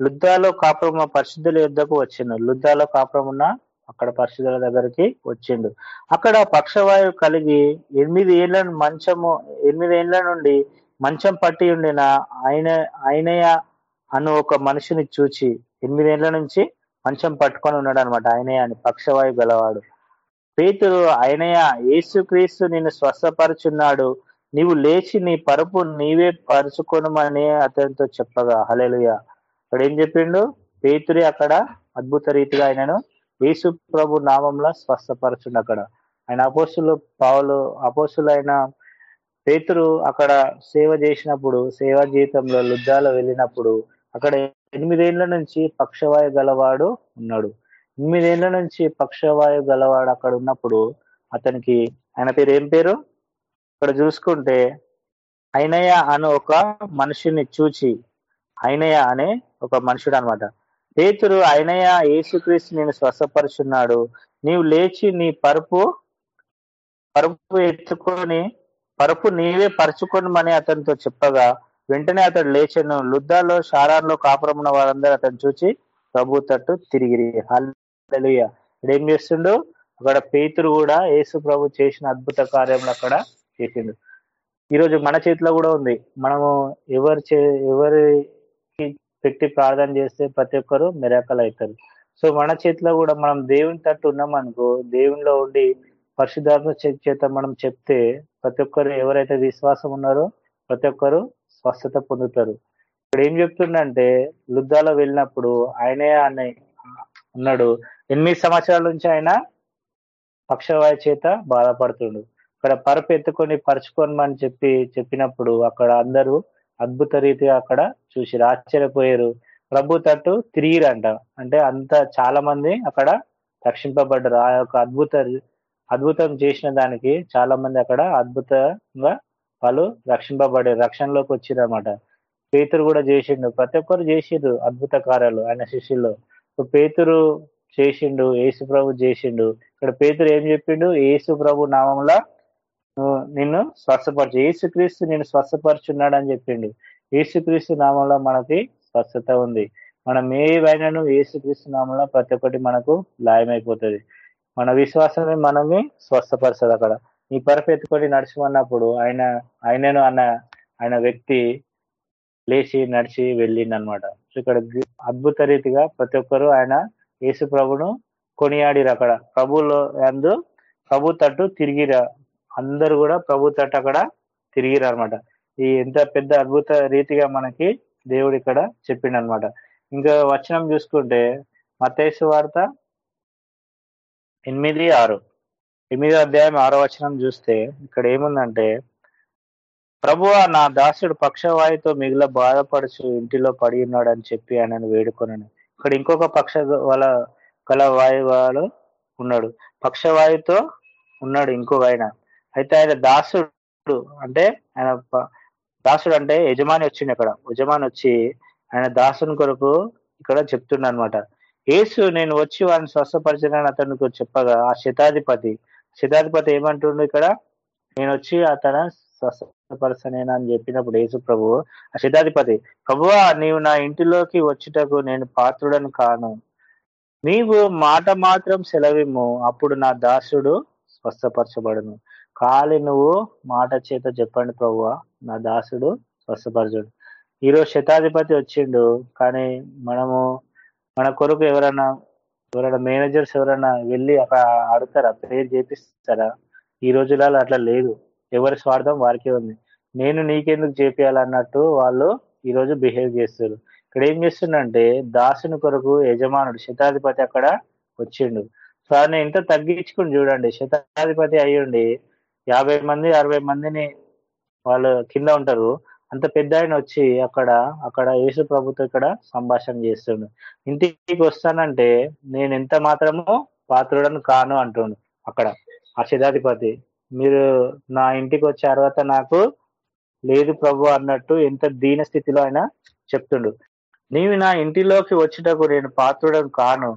Speaker 1: లుద్దాలో కాపురమున్న పరిశుద్ధుల యుద్ధకు వచ్చిండు. లుద్దాలో కాపురమున్న అక్కడ పరిశుద్ధుల దగ్గరికి వచ్చిండు. అక్కడ పక్షవాయువు కలిగి ఎనిమిది ఏళ్ళ మంచము ఎనిమిది ఏళ్ళ నుండి మంచం పట్టి ఉండిన ఆయన ఆయనయ అను ఒక మనిషిని చూచి ఎనిమిదేళ్ళ నుంచి మంచం పట్టుకొని ఉన్నాడు అనమాట ఆయనే అని పక్షవాయు గలవాడు. పేతురు ఆయనయ్య యేసుక్రీస్తు నిన్ను స్వస్థపరుచున్నాడు. నీవు లేచి నీ పరుపు నీవే పరుచుకోనమని అతనితో చెప్పగా. హలేలుయ అక్కడ ఏం చెప్పిండు? పేతురి అక్కడ అద్భుత రీతిగా ఆయనను యేసు ప్రభు నామంలో స్వస్థపరచుండు అక్కడ. ఆయన అపోసులు పావులు అపోసులైన అయిన పేతురు అక్కడ సేవ చేసినప్పుడు సేవా జీవితంలో లుద్దాలో వెళ్ళినప్పుడు అక్కడ ఎనిమిదేళ్ళ నుంచి పక్షవాయు గలవాడు ఉన్నాడు. ఎనిమిదేళ్ళ నుంచి పక్షవాయు గలవాడు అక్కడ ఉన్నప్పుడు అతనికి ఆయన పేరు ఏం పేరు? ఇక్కడ చూసుకుంటే అయినయ్య అను ఒక మనిషిని చూచి అయినయ్య అనే ఒక మనుషుడు అనమాట పేతురు అయినయ్య యేసుక్రీస్తు నేను స్వస్థపరుచున్నాడు. నీవు లేచి నీ పరుపు పరుపు ఎత్తుకొని పరుపు నీవే పరుచుకోనమని అతనితో చెప్పగా వెంటనే అతడు లేచను. లుద్దాలో షారాన్లో కాపురమున్న వారందరూ అతను చూచి ప్రభు తట్టు తిరిగిరి. హల్లెలూయా. ఇక్కడ ఏం చేస్తుండు? అక్కడ పేతురు కూడా యేసు ప్రభు చేసిన అద్భుత కార్యములు అక్కడ చేసిండు. ఈరోజు మన చేతిలో కూడా ఉంది. మనము ఎవరు చే ఎవరికి పెట్టి ప్రార్థన చేస్తే ప్రతి ఒక్కరు మెరాకలు అవుతారు సో మన చేతిలో కూడా మనం దేవుని తట్టు ఉన్నాం అనుకో దేవునిలో ఉండి పరిశుద్ధాత్మ చేత మనం చెప్తే ప్రతి ఒక్కరు ఎవరైతే విశ్వాసం ఉన్నారో ప్రతి ఒక్కరు స్వస్థత పొందుతారు. ఇక్కడ ఏం చెప్తుండంటే లుద్దాలో వెళ్ళినప్పుడు ఆయనే అనే ఉన్నాడు ఎనిమిది సంవత్సరాల నుంచి ఆయన పక్షవాయు చేత బాధపడుతుండు. ఇక్కడ పరపు ఎత్తుకొని పరుచుకోనమని చెప్పి చెప్పినప్పుడు అక్కడ అందరూ అద్భుత రీతిగా అక్కడ చూసి ఆశ్చర్యపోయారు. ప్రభు తట్టు తిరిగిరంట. అంటే అంత చాలా మంది అక్కడ రక్షింపబడ్డారు. ఆ యొక్క అద్భుత అద్భుతం చేసిన దానికి చాలా మంది అక్కడ అద్భుతంగా వాళ్ళు రక్షింపబడే రక్షణలోకి వచ్చిరన్నమాట పేతురు కూడా చేసిండు. ప్రతి ఒక్కరు చేసిండు అద్భుత కార్యాలు ఆయన శిష్యుల్లో. పేతురు చేసిండు యేసు ప్రభు చేసిండు. ఇక్కడ పేతురు ఏం చెప్పిండు? యేసు ప్రభు నామంలో నిన్ను స్వస్థపరచు. యేసుక్రీస్తు నిన్ను స్వస్థపరుచున్నాడు అని చెప్పిండు. యేసుక్రీస్తు నామంలో మనకి స్వస్థత ఉంది. మనం ఏవైనాను యేసుక్రీస్తు నామంలో ప్రతి ఒక్కటి మనకు లాయమైపోతుంది. మన విశ్వాసమే మనమే స్వస్థపరచదు అక్కడ. ఈ పరపు ఎత్తుకొని నడుచుకున్నప్పుడు ఆయన ఆయనను అన్న ఆయన వ్యక్తి లేచి నడిచి వెళ్ళిండు అనమాట ఇక్కడ అద్భుత రీతిగా ప్రతి ఒక్కరు ఆయన యేసు ప్రభును కొనియాడిరు అక్కడ. ప్రభులో అందు ప్రభు తట్టు తిరిగిర. అందరూ కూడా ప్రభు తట్టు అక్కడ తిరిగిరు అనమాట ఈ ఎంత పెద్ద అద్భుత రీతిగా మనకి దేవుడు ఇక్కడ చెప్పిండు అనమాట ఇంకా వచనం చూసుకుంటే మతేసు వార్త ఎనిమిది ఆరు. ఎనిమిదో అధ్యాయం ఆరో వచనం చూస్తే ఇక్కడ ఏముందంటే ప్రభువా నా దాసుడు పక్షవాయుతో మిగిలిన బాధపడుచు ఇంటిలో పడి ఉన్నాడు అని చెప్పి ఆయనను వేడుకొనను. ఇక్కడ ఇంకొక పక్ష వాళ్ళ కల వాయువాడు ఉన్నాడు. పక్షవాయుతో ఉన్నాడు ఇంకొక ఆయన. అయితే ఆయన దాసుడు అంటే ఆయన దాసుడు అంటే యజమాని వచ్చిండు అక్కడ యజమాని వచ్చి ఆయన దాసుని కొరకు ఇక్కడ చెప్తున్నా అనమాట యేసు నేను వచ్చి వాడిని స్వస్థపరిచిన అతనికి చెప్పగా ఆ శతాధిపతి శతాధిపతి ఏమంటుండు ఇక్కడ? నేను వచ్చి అతను స్వస్థపరచనేనా అని చెప్పినప్పుడు యేసు ప్రభు ఆ శతాధిపతి ప్రభువా నీవు నా ఇంటిలోకి వచ్చుటకు నేను పాత్రుడని కాను. నీవు మాట మాత్రం సెలవిమ్ము. అప్పుడు నా దాసుడు స్వస్థపరచబడును. కాలి నువ్వు మాట చేత చెప్పండి ప్రభువా. నా దాసుడు స్వస్థపరచుడు. ఈరోజు శతాధిపతి వచ్చిండు కానీ మనము మన కొరకు ఎవరైనా ఎవరైనా మేనేజర్స్ ఎవరైనా వెళ్ళి అక్కడ ఆడతారా? ప్రేయర్ చేపిస్తారా? ఈ రోజులలో అట్లా లేదు. ఎవరి స్వార్థం వారికే ఉంది. నేను నీకెందుకు చేపియాలన్నట్టు వాళ్ళు ఈ రోజు బిహేవ్ చేస్తారు. ఇక్కడ ఏం చేస్తుండంటే దాసుని కొరకు యజమానుడు శతాధిపతి అక్కడ వచ్చిండు. సో ఆయన ఎంత తగ్గించుకుని చూడండి. శతాధిపతి అయ్యుండి యాభై మంది అరవై మందిని వాళ్ళు కింద ఉంటారు. అంత పెద్ద ఆయన వచ్చి అక్కడ అక్కడ యేసు ప్రభుతో ఇక్కడ సంభాషణ చేస్తుండు. ఇంటికి వస్తానంటే నేను ఎంత మాత్రము పాత్రుడను కాను అంటుండు అక్కడ. ఆ శతాధిపతి మీరు నా ఇంటికి వచ్చే తర్వాత నాకు లేదు ప్రభు అన్నట్టు ఎంత దీన స్థితిలో ఆయన చెప్తుండు. నీవు నా ఇంటిలోకి వచ్చేటప్పుడు నేను పాత్రుడను కాను.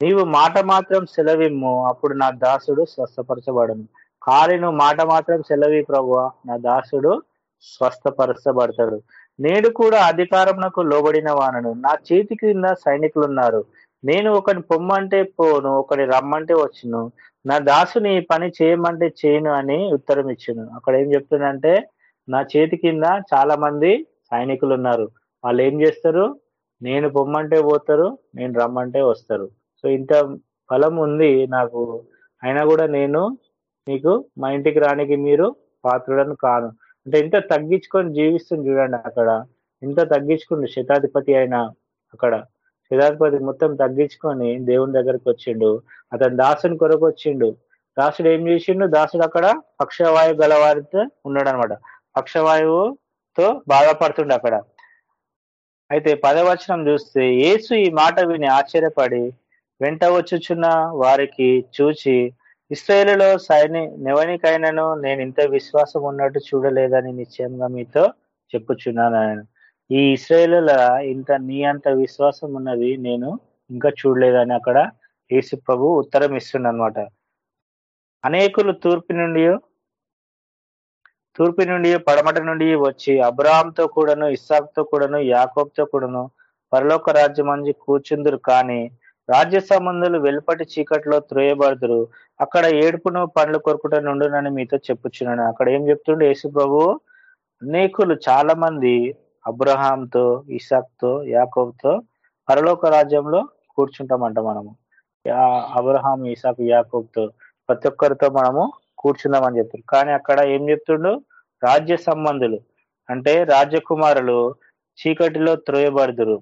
Speaker 1: నీవు మాట మాత్రం సెలవిమ్ము అప్పుడు నా దాసుడు స్వస్థపరచబడను. కాలి నువ్వు మాట మాత్రం సెలవి ప్రభు నా దాసుడు స్వస్థపరచబడతాడు. నేడు కూడా అధికారమునకు లోబడిన వానను నా చేతి కింద సైనికులు ఉన్నారు నేను ఒకని పొమ్మంటే పోను ఒకని రమ్మంటే వచ్చును. నా దాసుని పని చేయమంటే చేయను అని ఉత్తరం ఇచ్చును. అక్కడ ఏం చెప్తుందంటే నా చేతి కింద చాలా మంది సైనికులు ఉన్నారు వాళ్ళు ఏం చేస్తారు? నేను పొమ్మంటే పోతారు నేను రమ్మంటే వస్తారు. సో ఇంత బలం ఉంది నాకు. అయినా కూడా నేను మీకు మా ఇంటికి రానికి మీరు పాత్రుడను కాను. అంటే ఇంత తగ్గించుకొని జీవిస్తుంది చూడండి అక్కడ. ఇంత తగ్గించుకుండు? శతాధిపతి అయిన అక్కడ. శతాధిపతి మొత్తం తగ్గించుకొని దేవుని దగ్గరకు వచ్చిండు. అతను దాసుని కొరకు వచ్చిండు. దాసుడు ఏం చేసిండు? దాసుడు అక్కడ పక్షవాయువు గలవారితో ఉన్నాడు అనమాట పక్షవాయువుతో బాధపడుతుండే అక్కడ. అయితే పదవచనం చూస్తే యేసు ఈ మాట విని ఆశ్చర్యపడి వెంట వచ్చుచున్న వారికి చూచి ఇస్రాయేలులో సైని నెవనికైనాను నేను ఇంత విశ్వాసం ఉన్నట్టు చూడలేదని నిశ్చయంగా మీతో చెప్పుచున్నాను ఆయన. ఈ ఇస్రాయేలుల ఇంత నీ అంత విశ్వాసం ఉన్నది నేను ఇంకా చూడలేదని అక్కడ యేసు ప్రభు ఉత్తరం ఇస్తుండనమాట అనేకులు తూర్పు నుండి తూర్పు నుండి పడమట నుండి వచ్చి అబ్రాహాంతో కూడాను ఇస్సాక్తో కూడాను యాకోబ్తో కూడాను పరలోక రాజ్యం మంచి కూర్చుందరు కానీ రాజ్య సంబంధులు వెలుపటి చీకట్లో త్రోయబడుతురు అక్కడ ఏడుపును పండ్లు కొరుకుట నుండునని మీతో చెప్పుచున్నాను. అక్కడ ఏం చెప్తుండే యేసు ప్రభు? అనేకులు చాలా మంది అబ్రహాంతో ఇసాక్తో యాకోబ్తో పరలోక రాజ్యంలో కూర్చుంటామంట మనము. అబ్రహాం ఇసాక్ యాకోబ్తో ప్రతి ఒక్కరితో మనము కూర్చుందామని చెప్తారు కానీ అక్కడ ఏం చెప్తుండు? రాజ్య సంబంధులు. అంటే రాజ్యకుమారులు చీకటిలో త్రోయబడుదురు.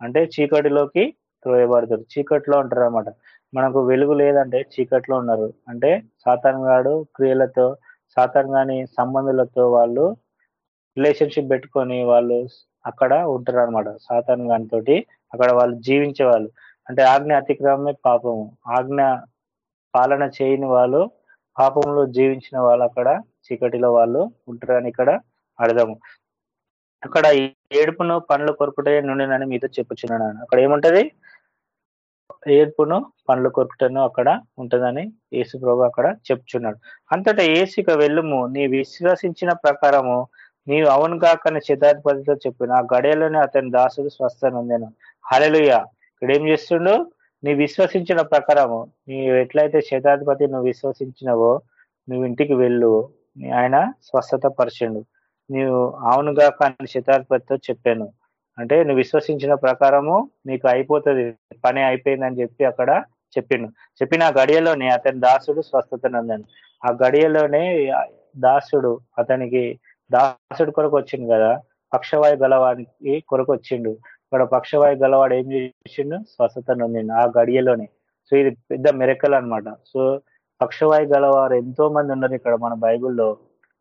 Speaker 1: అంటే చీకటిలోకి త్రోయబడతారు చీకట్లో ఉంటారు అనమాట మనకు వెలుగు లేదంటే చీకట్లో ఉన్నారు అంటే సాతాన్ గాడు క్రియలతో సాతాన్ గాని సంబంధులతో వాళ్ళు రిలేషన్షిప్ పెట్టుకొని వాళ్ళు అక్కడ ఉంటారు అనమాట సాతాన్ గాని తోటి అక్కడ వాళ్ళు జీవించే వాళ్ళు అంటే ఆజ్ఞ అతిక్రమమే పాపము. ఆజ్ఞ పాలన చేయని వాళ్ళు పాపంలో జీవించిన వాళ్ళు అక్కడ చీకటిలో వాళ్ళు ఉంటారని ఇక్కడ అర్థము. అక్కడ ఏడుపును పండ్లు కొరకుటే నుండినని మీతో చెప్పుచున్నాను. అక్కడ ఏముంటది? ఏర్పును పండ్లు కొరుకుటను అక్కడ ఉంటుందని యేసు ప్రభు అక్కడ చెప్తున్నాడు అంతటా ఏసుక వెళ్ళుము. నీ విశ్వసించిన ప్రకారము నీవు అవును కాకని శతాధిపతితో చెప్పిన ఆ గడియలోనే అతని దాసుడు స్వస్థ నొందాను. హలలుయ ఇక్కడ ఏం చేస్తుండు? నీ విశ్వసించిన ప్రకారము నీవు ఎట్లయితే శతాధిపతి నువ్వు విశ్వసించినవో నువ్వు ఇంటికి వెళ్ళు. ఆయన స్వస్థత పరిచిండు. నీవు అవునుగా కానీ శతాధిపతితో చెప్పాను. అంటే నువ్వు విశ్వసించిన ప్రకారము నీకు అయిపోతుంది పని అయిపోయిందని చెప్పి అక్కడ చెప్పిండు. చెప్పిన ఆ గడియలోనే అతని దాసుడు స్వస్థత ఆ గడియలోనే దాసుడు అతనికి దాసుడు కొరకు వచ్చిండు కదా పక్షవాయు గలవానికి కొరకు వచ్చిండు. ఇక్కడ పక్షవాయు గలవాడు ఏం చేసిండు? స్వస్థత నొందిండు ఆ గడియలోనే. సో ఇది పెద్ద మెరకల్ అనమాట సో పక్షవాయు గలవారు ఎంతో మంది ఉన్నారు ఇక్కడ మన బైబుల్లో.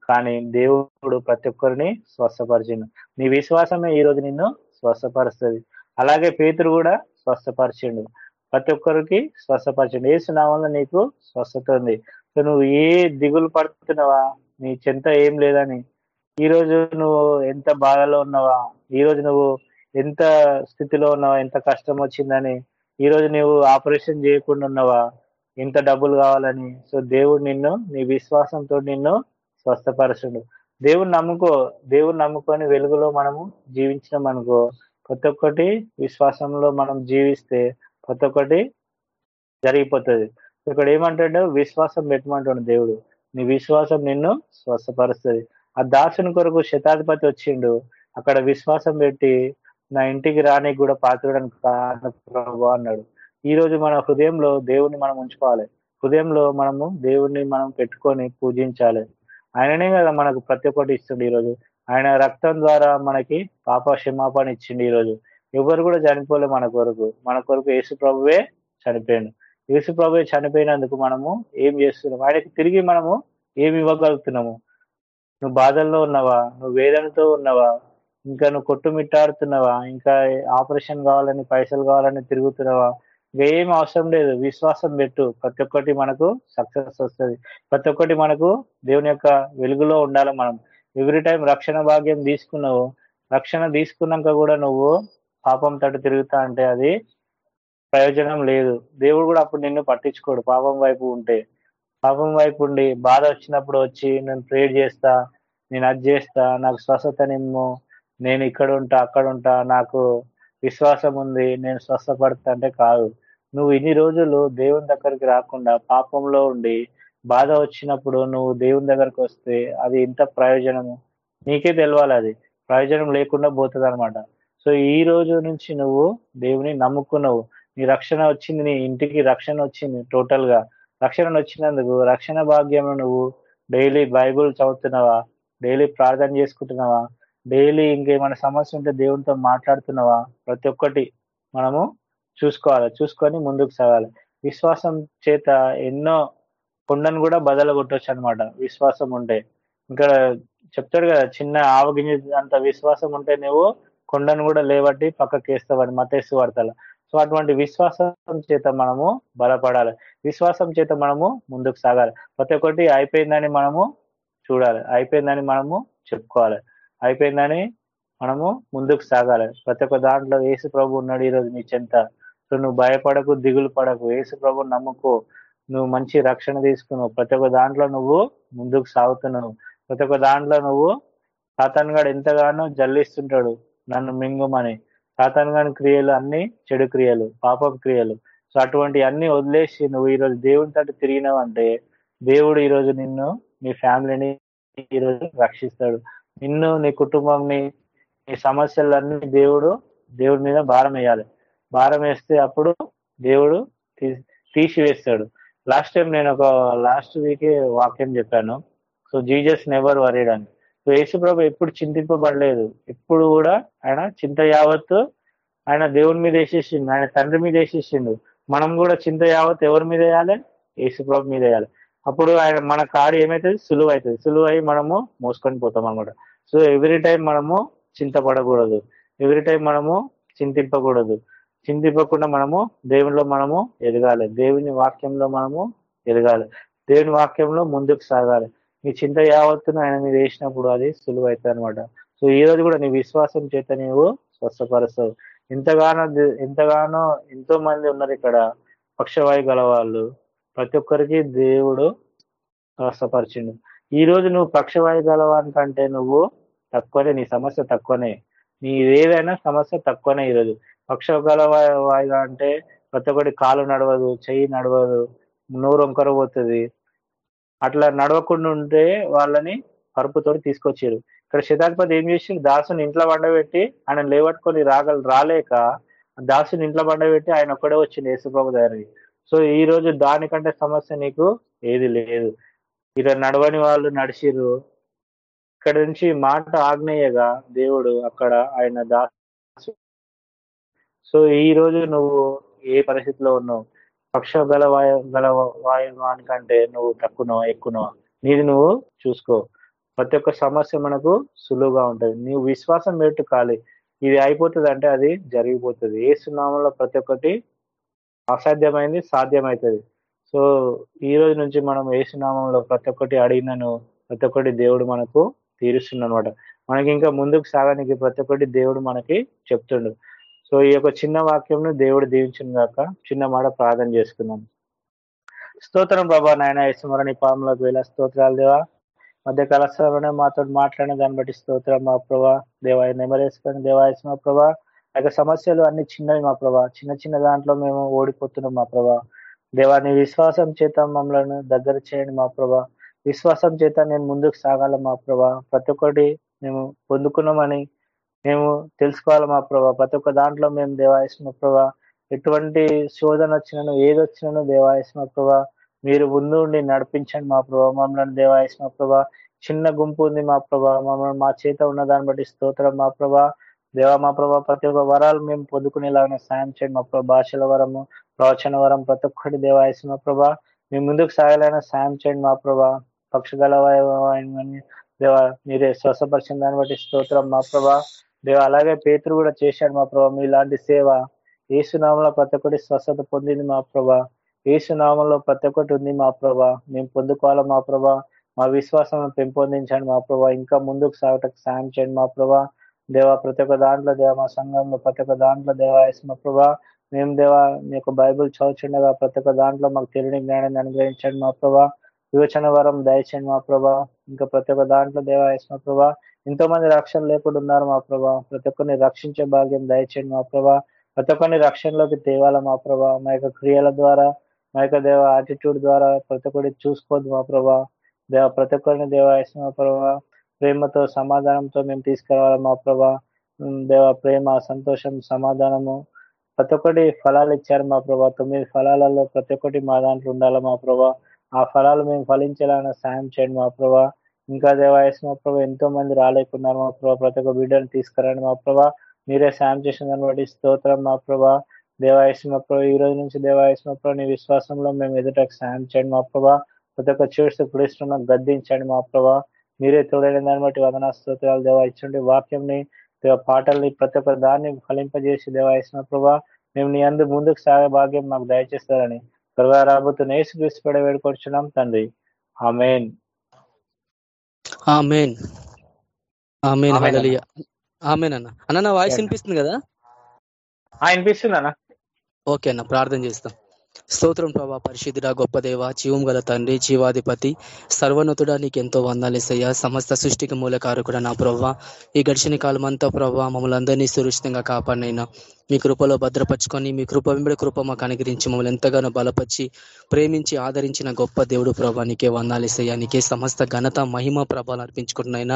Speaker 1: కానీ దేవుడు ప్రతి ఒక్కరిని స్వస్థపరిచిండు. నీ విశ్వాసమే ఈ రోజు నిన్ను స్వస్థపరుస్తుంది. అలాగే పేతురు కూడా స్వస్థపరిచిండు. ప్రతి ఒక్కరికి స్వస్థపరిచిండు. ఏ సునామంలో నీకు స్వస్థత ఉంది. సో నువ్వు ఏ దిగులు పడుతున్నావా? నీ చెంత ఏం లేదని. ఈ రోజు నువ్వు ఎంత బాధలో ఉన్నావా? ఈ రోజు నువ్వు ఎంత స్థితిలో ఉన్నావా? ఎంత కష్టం వచ్చిందని. ఈరోజు నువ్వు ఆపరేషన్ చేయకుండా ఉన్నావా? ఎంత డబ్బులు కావాలని. సో దేవుడు నిన్ను నీ విశ్వాసంతో నిన్ను స్వస్థపరచుడు. దేవుని నమ్ముకో దేవుని నమ్ముకొని వెలుగులో మనము జీవించినాం అనుకో ప్రతి ఒక్కటి విశ్వాసంలో మనం జీవిస్తే ప్రతి ఒక్కటి జరిగిపోతుంది. ఇక్కడ ఏమంటాడు? విశ్వాసం పెట్టమంటాడు దేవుడు. నీ విశ్వాసం నిన్ను స్వస్థపరుస్తుంది. ఆ దాసుని కొరకు శతాధిపతి వచ్చిండు. అక్కడ విశ్వాసం పెట్టి నా ఇంటికి రానికి కూడా పాత్రడానికి ప్రభు అన్నాడు. ఈ రోజు మన హృదయంలో దేవుణ్ణి మనం ఉంచుకోవాలి. హృదయంలో మనము దేవుణ్ణి మనం పెట్టుకొని పూజించాలి. ఆయననే కదా మనకు ప్రతి ఒక్కటి ఇస్తుంది ఈరోజు. ఆయన రక్తం ద్వారా మనకి పాప క్షమాపణ ఇచ్చిండు ఈరోజు. ఎవరు కూడా చనిపోలే మన కొరకు. మన కొరకు యేసు ప్రభువే చనిపోయాడు. యేసు ప్రభువే చనిపోయినందుకు మనము ఏం చేస్తున్నాం ఆయనకి తిరిగి మనము ఏమి ఇవ్వగలుగుతున్నాము? నువ్వు బాధల్లో ఉన్నావా? నువ్వు వేదనతో ఉన్నావా? ఇంకా నువ్వు కొట్టుమిట్టాడుతున్నావా? ఇంకా ఆపరేషన్ కావాలని పైసలు కావాలని తిరుగుతున్నావా? ఇంకా ఏం అవసరం లేదు. విశ్వాసం పెట్టు. ప్రతి ఒక్కటి మనకు సక్సెస్ వస్తుంది. ప్రతి ఒక్కటి మనకు దేవుని యొక్క వెలుగులో ఉండాలి మనం. ఎవ్రీ టైం రక్షణ భాగ్యం తీసుకున్నావు రక్షణ తీసుకున్నాక కూడా నువ్వు పాపం తట్టు తిరుగుతా అంటే అది ప్రయోజనం లేదు. దేవుడు కూడా అప్పుడు నిన్ను పట్టించుకోడు. పాపం వైపు ఉంటే. పాపం వైపు ఉండి బాధ వచ్చినప్పుడు వచ్చి నేను ప్రేర్ చేస్తా నేను అది చేస్తా నాకు స్వస్థత నిమ్ము. నేను ఇక్కడ ఉంటా అక్కడ ఉంటా నాకు విశ్వాసం ఉంది నేను స్వస్థపడతా అంటే కాదు. నువ్వు ఇన్ని రోజులు దేవుని దగ్గరికి రాకుండా పాపంలో ఉండి బాధ వచ్చినప్పుడు నువ్వు దేవుని దగ్గరకు వస్తే అది ఎంత ప్రయోజనము? నీకే తెలవాలి అది. ప్రయోజనం లేకుండా పోతుంది అనమాట సో ఈ రోజు నుంచి నువ్వు దేవుని నమ్ముకున్నావు. నీ రక్షణ వచ్చింది నీ ఇంటికి రక్షణ వచ్చింది టోటల్గా రక్షణ వచ్చినందుకు రక్షణ భాగ్యం నువ్వు డైలీ బైబుల్ చదువుతున్నావా? డైలీ ప్రార్థన చేసుకుంటున్నావా? డైలీ ఇంకేమైనా సమస్య ఉంటే దేవునితో మాట్లాడుతున్నావా? ప్రతి ఒక్కటి మనము చూసుకోవాలి చూసుకొని ముందుకు సాగాలి. విశ్వాసం చేత ఎన్నో కొండను కూడా బదల కొట్టొచ్చు అనమాట విశ్వాసం ఉంటే. ఇంకా చెప్తాడు కదా చిన్న ఆవగింజ అంత విశ్వాసం ఉంటే నువ్వు కొండను కూడా లేవట్టి పక్కకి వేస్తావని మతేసు వార్తల. సో అటువంటి విశ్వాసం చేత మనము బలపడాలి. విశ్వాసం చేత మనము ముందుకు సాగాలి. ప్రతి ఒక్కటి అయిపోయిందని మనము చూడాలి. అయిపోయిందని మనము చెప్పుకోవాలి. అయిపోయిందని మనము ముందుకు సాగాలి. ప్రతి ఒక్క దాంట్లో ఏసు ప్రభు ఉన్నాడు ఈరోజు నీ చెంత. సో నువ్వు భయపడకు దిగులు పడకు. యేసు ప్రభు నమ్ముకో. నువ్వు మంచి రక్షణ తీసుకున్నావు. ప్రతి ఒక్క దాంట్లో నువ్వు ముందుకు సాగుతున్నావు. ప్రతి ఒక్క దాంట్లో నువ్వు సాతాన్ ఎంతగానో జల్లిస్తుంటాడు నన్ను మింగుమని. సాతాన్ క్రియలు అన్ని చెడు క్రియలు పాప క్రియలు. సో అటువంటి అన్ని వదిలేసి నువ్వు ఈరోజు దేవుని తట్టు తిరిగినావు అంటే దేవుడు ఈరోజు నిన్ను నీ ఫ్యామిలీని ఈరోజు రక్షిస్తాడు. నిన్ను నీ కుటుంబంని నీ సమస్యలన్నీ దేవుడు దేవుడి మీద భారం వేయాలి. భారం వేస్తే అప్పుడు దేవుడు తీసివేస్తాడు. లాస్ట్ టైం నేను ఒక లాస్ట్ వీక్ వాక్యం చెప్పాను. సో జీజస్ నెవర్ వరీడ్ అని. సో యేసుప్రభు ఎప్పుడు చింతింపబడలేదు. ఎప్పుడు కూడా ఆయన చింత యావత్తు ఆయన దేవుని మీద వేసేసిండు. ఆయన తండ్రి మీద వేసేసిండు. మనం కూడా చింత యావత్ ఎవరి మీద వేయాలి? యేసుప్రభు మీద వేయాలి. అప్పుడు ఆయన మన కాడు ఏమవుతుంది సులువు అవుతుంది. సులువు అయి మనము మోసుకొని పోతాం అనమాట సో ఎవ్రీ టైం మనము చింతపడకూడదు. ఎవ్రీ టైం మనము చింతింపకూడదు. చిందిపోకుండా మనము దేవునిలో మనము ఎదగాలి. దేవుని వాక్యంలో మనము ఎదగాలి. దేవుని వాక్యంలో ముందుకు సాగాలి. నీ చింత యావత్తును ఆయన మీద వేసినప్పుడు అది సులువు అవుతుంది అనమాట సో ఈ రోజు కూడా నీ విశ్వాసం చేత నీవు స్వస్థపరుస్తావు. ఎంతగానో ఎంతగానో ఎంతో మంది ఉన్నారు ఇక్కడ పక్షవాయు గల వాళ్ళు ప్రతి ఒక్కరికి దేవుడు స్వస్థపరిచిండు. ఈ రోజు నువ్వు పక్షవాయు గలవానికంటే నువ్వు తక్కువనే నీ సమస్య తక్కువనే. నీ ఏదైనా సమస్య తక్కువనే ఈరోజు పక్ష వాయిగా అంటే ప్రతి ఒక్కటి కాలు నడవదు చెయ్యి నడవదు నోరు వంకర పోతుంది. అట్లా నడవకుండా ఉంటే వాళ్ళని పరుపుతో తీసుకొచ్చారు ఇక్కడ శతాధిపతి ఏం చేసి దాసుని ఇంట్లో పండబెట్టి ఆయన లేవట్టుకొని రాగల రాలేక దాసుని ఇంట్లో పండబెట్టి ఆయన ఒక్కడే వచ్చింది యేసుబాబు దగ్గరికి. సో ఈ రోజు దానికంటే సమస్య నీకు ఏది లేదు. ఇక్కడ నడవని వాళ్ళు నడిచిరు ఇక్కడ నుంచి మాట ఆగ్నేయగా దేవుడు అక్కడ ఆయన దాసు సో ఈ రోజు నువ్వు ఏ పరిస్థితిలో ఉన్నావు? పక్ష గల వాయు గల వాయువానికంటే నువ్వు తక్కువ ఎక్కువ నీది నువ్వు చూసుకో. ప్రతి ఒక్క సమస్య మనకు సులువుగా ఉంటుంది. నీవు విశ్వాసం పెట్టు కాలి ఇది అయిపోతుంది అంటే అది జరిగిపోతుంది. ఏ సునామంలో ప్రతి ఒక్కటి అసాధ్యమైంది సాధ్యమవుతుంది సో ఈ రోజు నుంచి మనం ఏ సునామంలో ప్రతి ఒక్కటి అడిగినను ప్రతి ఒక్కటి దేవుడు మనకు తీరుస్తుండనమాట మనకి ఇంకా ముందుకు సాగానికి ప్రతి ఒక్కటి దేవుడు మనకి చెప్తుండు. సో ఈ యొక్క చిన్న వాక్యంను దేవుడు దీవించిన గాక చిన్న మాట ప్రార్థన చేసుకుందాం. స్తోత్రం ప్రభా నాయన యశ్వరని పాములకు వేళ స్తోత్రాలు దేవా. మధ్య కలసరణ మాతో మాట్లాడిన దాన్ని బట్టి స్తోత్రం మా ప్రభా. దేవాయ నెమరేసుకొని దేవాయస్ మా ప్రభా. యొక్క సమస్యలు అన్ని చిన్నవి మా ప్రభా. చిన్న చిన్న దాంట్లో మేము ఓడిపోతున్నాం మా ప్రభా. దేవాన్ని విశ్వాసం చేత మమ్మల్ని దగ్గర చేయండి మా ప్రభా. విశ్వాసం చేత నేను ముందుకు సాగాల మా ప్రభా. ప్రతి ఒక్కటి మేము పొందుకున్నామని మేము తెలుసుకోవాలి మా ప్రభా. ప్రతి ఒక్క దాంట్లో మేము దేవాయస్మ ప్రభా. ఎటువంటి శోధన వచ్చినను ఏది వచ్చినను దేవాయస్మ ప్రభా. మీరు ముందు ఉండి నడిపించండి మా ప్రభా. మమ్మల్ని దేవాయస్మ ప్రభా. చిన్న గుంపు ఉంది మా ప్రభా. మమ్మల్ని మా చేత ఉన్న దాన్ని బట్టి స్తోత్రం మా ప్రభా. దేవా మా ప్రభా ప్రతి ఒక్క వరాలు మేము పొందుకునేలాగానే సాయం చేయండి మా ప్రభా. భాషల వరము ప్రవచన వరం ప్రతి ఒక్కటి దేవాయస్మ ప్రభా. మేము ముందుకు సాగాలైనా సాయం చేయండి మా ప్రభా. పక్షగల దేవా మీరే శ్వాసపరిచిన దాన్ని బట్టి స్తోత్రం మా ప్రభా. దేవ అలాగే పేతురు కూడా చేశాడు మా ప్రభా మీలాంటి సేవ. ఏసునామంలో ప్రతి ఒక్కటి స్వస్థత పొందింది మా ప్రభా. ఏసునామంలో ప్రతి ఒక్కటి ఉంది మా ప్రభా. మేము పొందుకోవాలా మా ప్రభా. మా విశ్వాసం పెంపొందించండి మా ప్రభా. ఇంకా ముందుకు సాగటకు సాయం చేయండి మా ప్రభా. దేవ ప్రతి ఒక్క దాంట్లో దేవ మా సంఘంలో ప్రతి ఒక్క దాంట్లో దేవ మా ప్రభా. మేము దేవ మీ యొక్క బైబుల్ చదువుచుండగా ప్రతి ఒక్క దాంట్లో మాకు తెలియని జ్ఞానాన్ని అనుగ్రహించండి మా ప్రభా. వివచన వరం దయచేయండి మా ప్రభా. ఇంకా ప్రతి ఒక్క దాంట్లో దేవ మా ప్రభా. ఎంతో మంది రక్షణ లేకుండా ఉన్నారు మా ప్రభా. ప్రతి ఒక్కరిని రక్షించే భాగ్యం దయచేయండి మా ప్రభా. ప్రతి ఒక్కరిని రక్షణలోకి తేవాల మా ప్రభా. మా యొక్క క్రియల ద్వారా మా యొక్క దేవ యాటిట్యూడ్ ద్వారా ప్రతి ఒక్కటి చూసుకోవద్దు మా ప్రభా. దేవ ప్రతి ఒక్కరిని దేవాయసం మా ప్రభా. ప్రేమతో సమాధానంతో మేము తీసుకురావాలి మా ప్రభా. దేవ ప్రేమ సంతోషం సమాధానము. ప్రతి ఒక్కటి ఫలాలు ఇచ్చారు మా ప్రభా. తొమ్మిది ఫలాలలో ప్రతి ఒక్కటి మా దాంట్లో ఉండాలి మా ప్రభా. ఆ ఫలాలు మేము ఫలించేలాగా సాయం చేయండి మా ప్రభా. ఇంకా దేవాయస్ మా ప్రభా ఎంతో మంది రాలేకున్నారు మా ప్రభా. ప్రతి ఒక్క బిడ్డను తీసుకురండి మా ప్రభా. మీరే సాయం చేసిన దాన్ని బట్టి స్తోత్రం మా ప్రభా. దేవాయస్ మా ప్రభా ఈ రోజు నుంచి దేవాయస్ మా ప్రభా నీ విశ్వాసంలో మేము ఎదుటకు సాయం చేయండి మా ప్రభా. ప్రతి ఒక్క చేస్తూ పులిస్తున్న గద్దించండి మా ప్రభా. మీరే తోడైన దాన్ని బట్టి వదనా స్తోత్రాలు దేవా ఇచ్చండి. వాక్యంని పాటల్ని ప్రతి ఒక్క దాన్ని ఫలింపజేసి దేవాయసిన ప్రభా మేము నీ అందు ముందుకు సాగే భాగ్యం మాకు దయచేస్తారని త్వరగా రాబోతున్న యేసు పడే వేడుకొచ్చున్నాం తండ్రి. Amen.
Speaker 2: Amen. Amen hallelujah. Amen అన్న. అన్న నా వాయిస్. వినిపిస్తుంది కదా?
Speaker 1: ఆ వినిపిస్తుందన్నా.
Speaker 2: ఓకే అన్న ప్రార్థన చేస్తాం. స్తోత్రం ప్రభా పరిశుద్ధుడ గొప్ప దేవ జీవం గల తండ్రి జీవాధిపతి సర్వనతుడా నీకు ఎంతో వందాలేసయ్యా సమస్త సృష్టికి మూలకారకుడ నా ప్రభా. ఈ గడిచిన కాలం అంతా ప్రభా మమ్మల్ని అందరినీ సురక్షితంగా కాపాడినైనా. మీ కృపలో భద్రపరుచుకొని మీ కృప వెంబడి కృప మాకు అనుగ్రహించి మమ్మల్ని ఎంతగానో బలపరిచి ప్రేమించి ఆదరించిన గొప్ప దేవుడు ప్రభా నీకే వందాలేసయ్యా నీకే సమస్త ఘనత మహిమ ప్రభాలు అర్పించుకుంటున్నాయినా.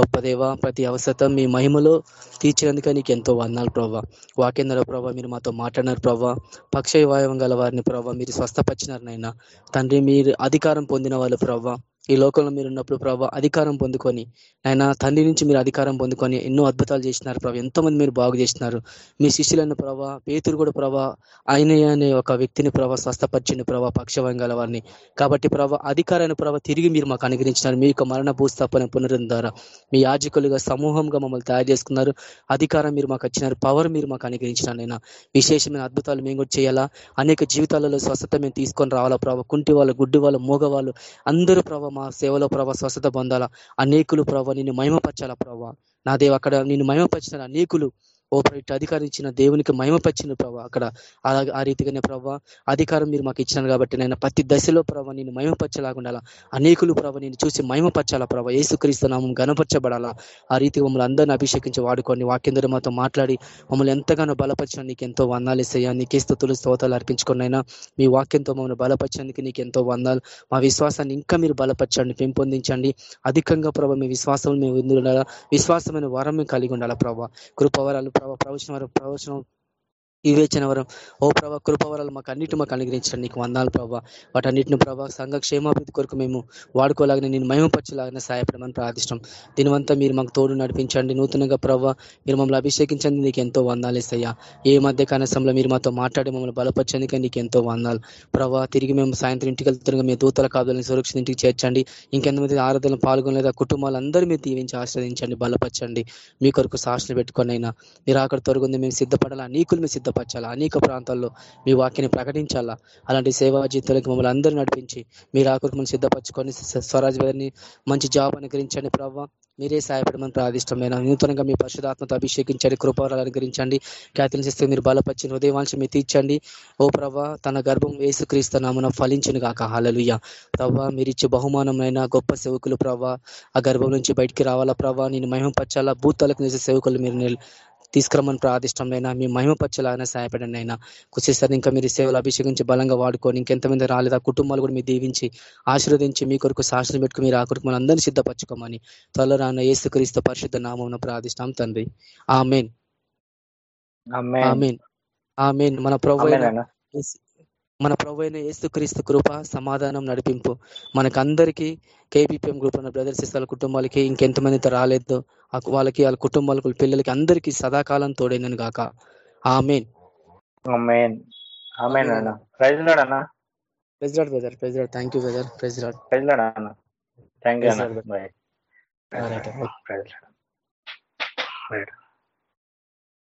Speaker 2: గొప్ప దేవ ప్రతి అవసరం మీ మహిమలో తీర్చినందుకే నీకు ఎంతో వందాలు ప్రభా. వాకేంద్ర ప్రభా మీరు మాతో మాట్లాడినారు ప్రభా. పక్షవాయువం గల వారిని ప్రభావ మీరు స్వస్థపరిచినారు నైనా తండ్రి మీరు అధికారం పొందిన వాళ్ళు ప్రభా. ఈ లోకంలో మీరు ఉన్నప్పుడు ప్రభావ అధికారం పొందుకొని ఆయన తండ్రి నుంచి మీరు అధికారం పొందుకొని ఎన్నో అద్భుతాలు చేసినారు ప్రభావ ఎంతో మంది మీరు బాగు చేసినారు. మీ శిష్యులైన ప్రభా పేతురు కూడా ప్రభా ఆయన అనే ఒక వ్యక్తిని ప్రభా స్వస్థపరిచిన ప్రభా పక్షవాయువం గల వారిని. కాబట్టి ప్రభా అధికారాన్ని ప్రభావ తిరిగి మీరు మాకు అనుగ్రహించినారు. మీ యొక్క మరణ భూస్థాపన పునరుద్ధరణ ద్వారా మీ యాజకులుగా సమూహంగా మమ్మల్ని తయారు చేసుకున్నారు. అధికారం మీరు మాకు వచ్చినారు పవర్ మీరు మాకు అనుగ్రహించినారు నైనా విశేషమైన అద్భుతాలు మేము కూడా చేయాలా? అనేక జీవితాలలో స్వస్థత మేము తీసుకొని రావాలా ప్రభావ కుంటి వాళ్ళు గుడ్డి వాళ్ళు మూగవాళ్ళు అందరూ ప్రభావ మా సేవలో ప్రభా స్వస్థత పొందాలా. అనేకులు ప్రభావ నిన్ను మహిమపరచాలా ప్రభావ నా దేవ అక్కడ నిన్ను మహిమపరిచిన అనేకులు ఓ ఇటు అధికారం ఇచ్చిన దేవునికి మహిమపరిచిన ప్రభావ అక్కడ అలాగే ఆ రీతిగానే ప్రభావ అధికారం మీరు మాకు ఇచ్చినారు కాబట్టి నేను ప్రతి దశలో ప్రభావ నేను మహిమపరచలాగుండాలా. అనేకులు ప్రభావ నేను చూసి మహిమపరచాలా ప్రభావ ఏసుక్రీస్తు నామం గనపరచబడాలా ఆ రీతి మమ్మల్ని అందరిని అభిషేకించి వాడుకోండి వాక్యందరూ మాతో మాట్లాడి మమ్మల్ని ఎంతగానో బలపరిచిన నీకు ఎంతో వందాలేసయ్యా నీకే స్థుతులు స్తోతాలు అర్పించుకున్నైనా మీ వాక్యంతో మమ్మల్ని బలపరచడానికి నీకు ఎంతో వందాలు. మా విశ్వాసాన్ని ఇంకా మీరు బలపరచండి పెంపొందించండి. అధికంగా ప్రభావ మీ విశ్వాసం మేము ఉండాలా విశ్వాసమైన వరం మేము కలిగి ఉండాలా ప్రభావ కృపవరాలు ప్రభావ ప్రవచన వరం ప్రవచనం వివేచన వరం. ఓ ప్రభా కృపవరాలు మాకు అన్నిటి మాకు అనుగ్రహించండి. నీకు వందాలు ప్రభావ వాటన్నిటిని ప్రభావ సంఘ క్షేమాభివృద్ధి కొరకు మేము వాడుకోలాగానే నేను మహిమపరచలాగానే సహాయపడమని ప్రార్థిష్టం. దీనివంతా మీరు మాకు తోడు నడిపించండి. నూతనంగా ప్రభావ మీరు మమ్మల్ని అభిషేకించండి. నీకు ఎంతో వందాలేసయ్యా ఏ మధ్య కనసంలో మీరు మాతో మాట్లాడి మమ్మల్ని బలపరచందుకే నీకు ఎంతో వందాలు. ప్రభావ తిరిగి మేము సాయంత్రం ఇంటికి వెళ్తున్నాగా మీ దూతల కాదులని సురక్షిత ఇంటికి చేర్చండి. ఇంకెంతమంది ఆరాధనలు పాల్గొనలేదా? కుటుంబాలందరూ మీరు దీవించి ఆశ్రదించండి. బలపరచండి. మీ కొరకు సాక్షులు పెట్టుకొని అయినా. మీరు అక్కడ తొరుగుంది మేము సిద్ధపడాలా? నీకులు మేము బయలుపరచాలా అనేక ప్రాంతాల్లో మీ వాక్యాన్ని ప్రకటించాలా? అలాంటి సేవా జీవితాలకు మమ్మల్ని అందరూ నడిపించి మీరు ఆకృతిని సిద్ధపరచుకొని స్వరాజ్ గారిని మంచి జాబ్ అనుగ్రహించండి ప్రభావ మీరే సహాయపడమని ప్రార్థిష్టమైన నూతనంగా మీ పరిశుధాత్మతో అభిషేకించండి కృపారాలు అనుగ్రహించండి ఖ్యాతిని చేస్తే మీరు బలపరిచిన హృదయవాంశ మీరు తీర్చండి. ఓ ప్రభా తన గర్భం యేసుక్రీస్తు నామున ఫలించును కాక హాలలుయ ప్రభా మీరిచ్చే బహుమానమైన గొప్ప సేవకులు ప్రభా ఆ గర్భం నుంచి బయటికి రావాలా ప్రభా నేను మహిమపరచాలా? భూతాలకు చేసే సేవకులు మీరు తీసుకురమ్మని ప్రార్థిష్టంలైనా మీ మహిమపరచాలైనా సహాయపడండి అయినా కుసేసారి ఇంకా మీరు సేవలు అభిషేకించి బలంగా వాడుకొని ఇంకెంతమంది రాలేదా కుటుంబాలు కూడా మీరు దీవించి ఆశీర్వదించి మీ కొరకు శాసనం పెట్టుకుని మీరు ఆ కొరకు మన అందరినీ సిద్ధపరచుకోమని త్వరలో రాన్న యేసుక్రీస్తు పరిశుద్ధ నామం ప్రార్థిస్తాం తండ్రి. ఆమెన్.
Speaker 1: ఆమేన్.
Speaker 2: ఆమెన్. ఆమెన్. మన ప్రభు మన ప్రభు అయిన యేసుక్రీస్తు కృప సమాధానం నడిపింపు మనకందరికీ కేబిపిఎం గ్రూప్ ఉన్న బ్రదర్స్ సిస్టర్ల కుటుంబాలకి ఇంకెంతమంది రాలేదు ఆ వాళ్ళకి వాళ్ళ కుటుంబాలకు పిల్లలకి అందరికీ సదాకాలం తోడైనను గాక. ఆమెన్.
Speaker 1: ఆమేన్. ఆమేన్ అన్న. Praise Lord
Speaker 2: brother brother.
Speaker 1: Praise Lord. Praise Lord.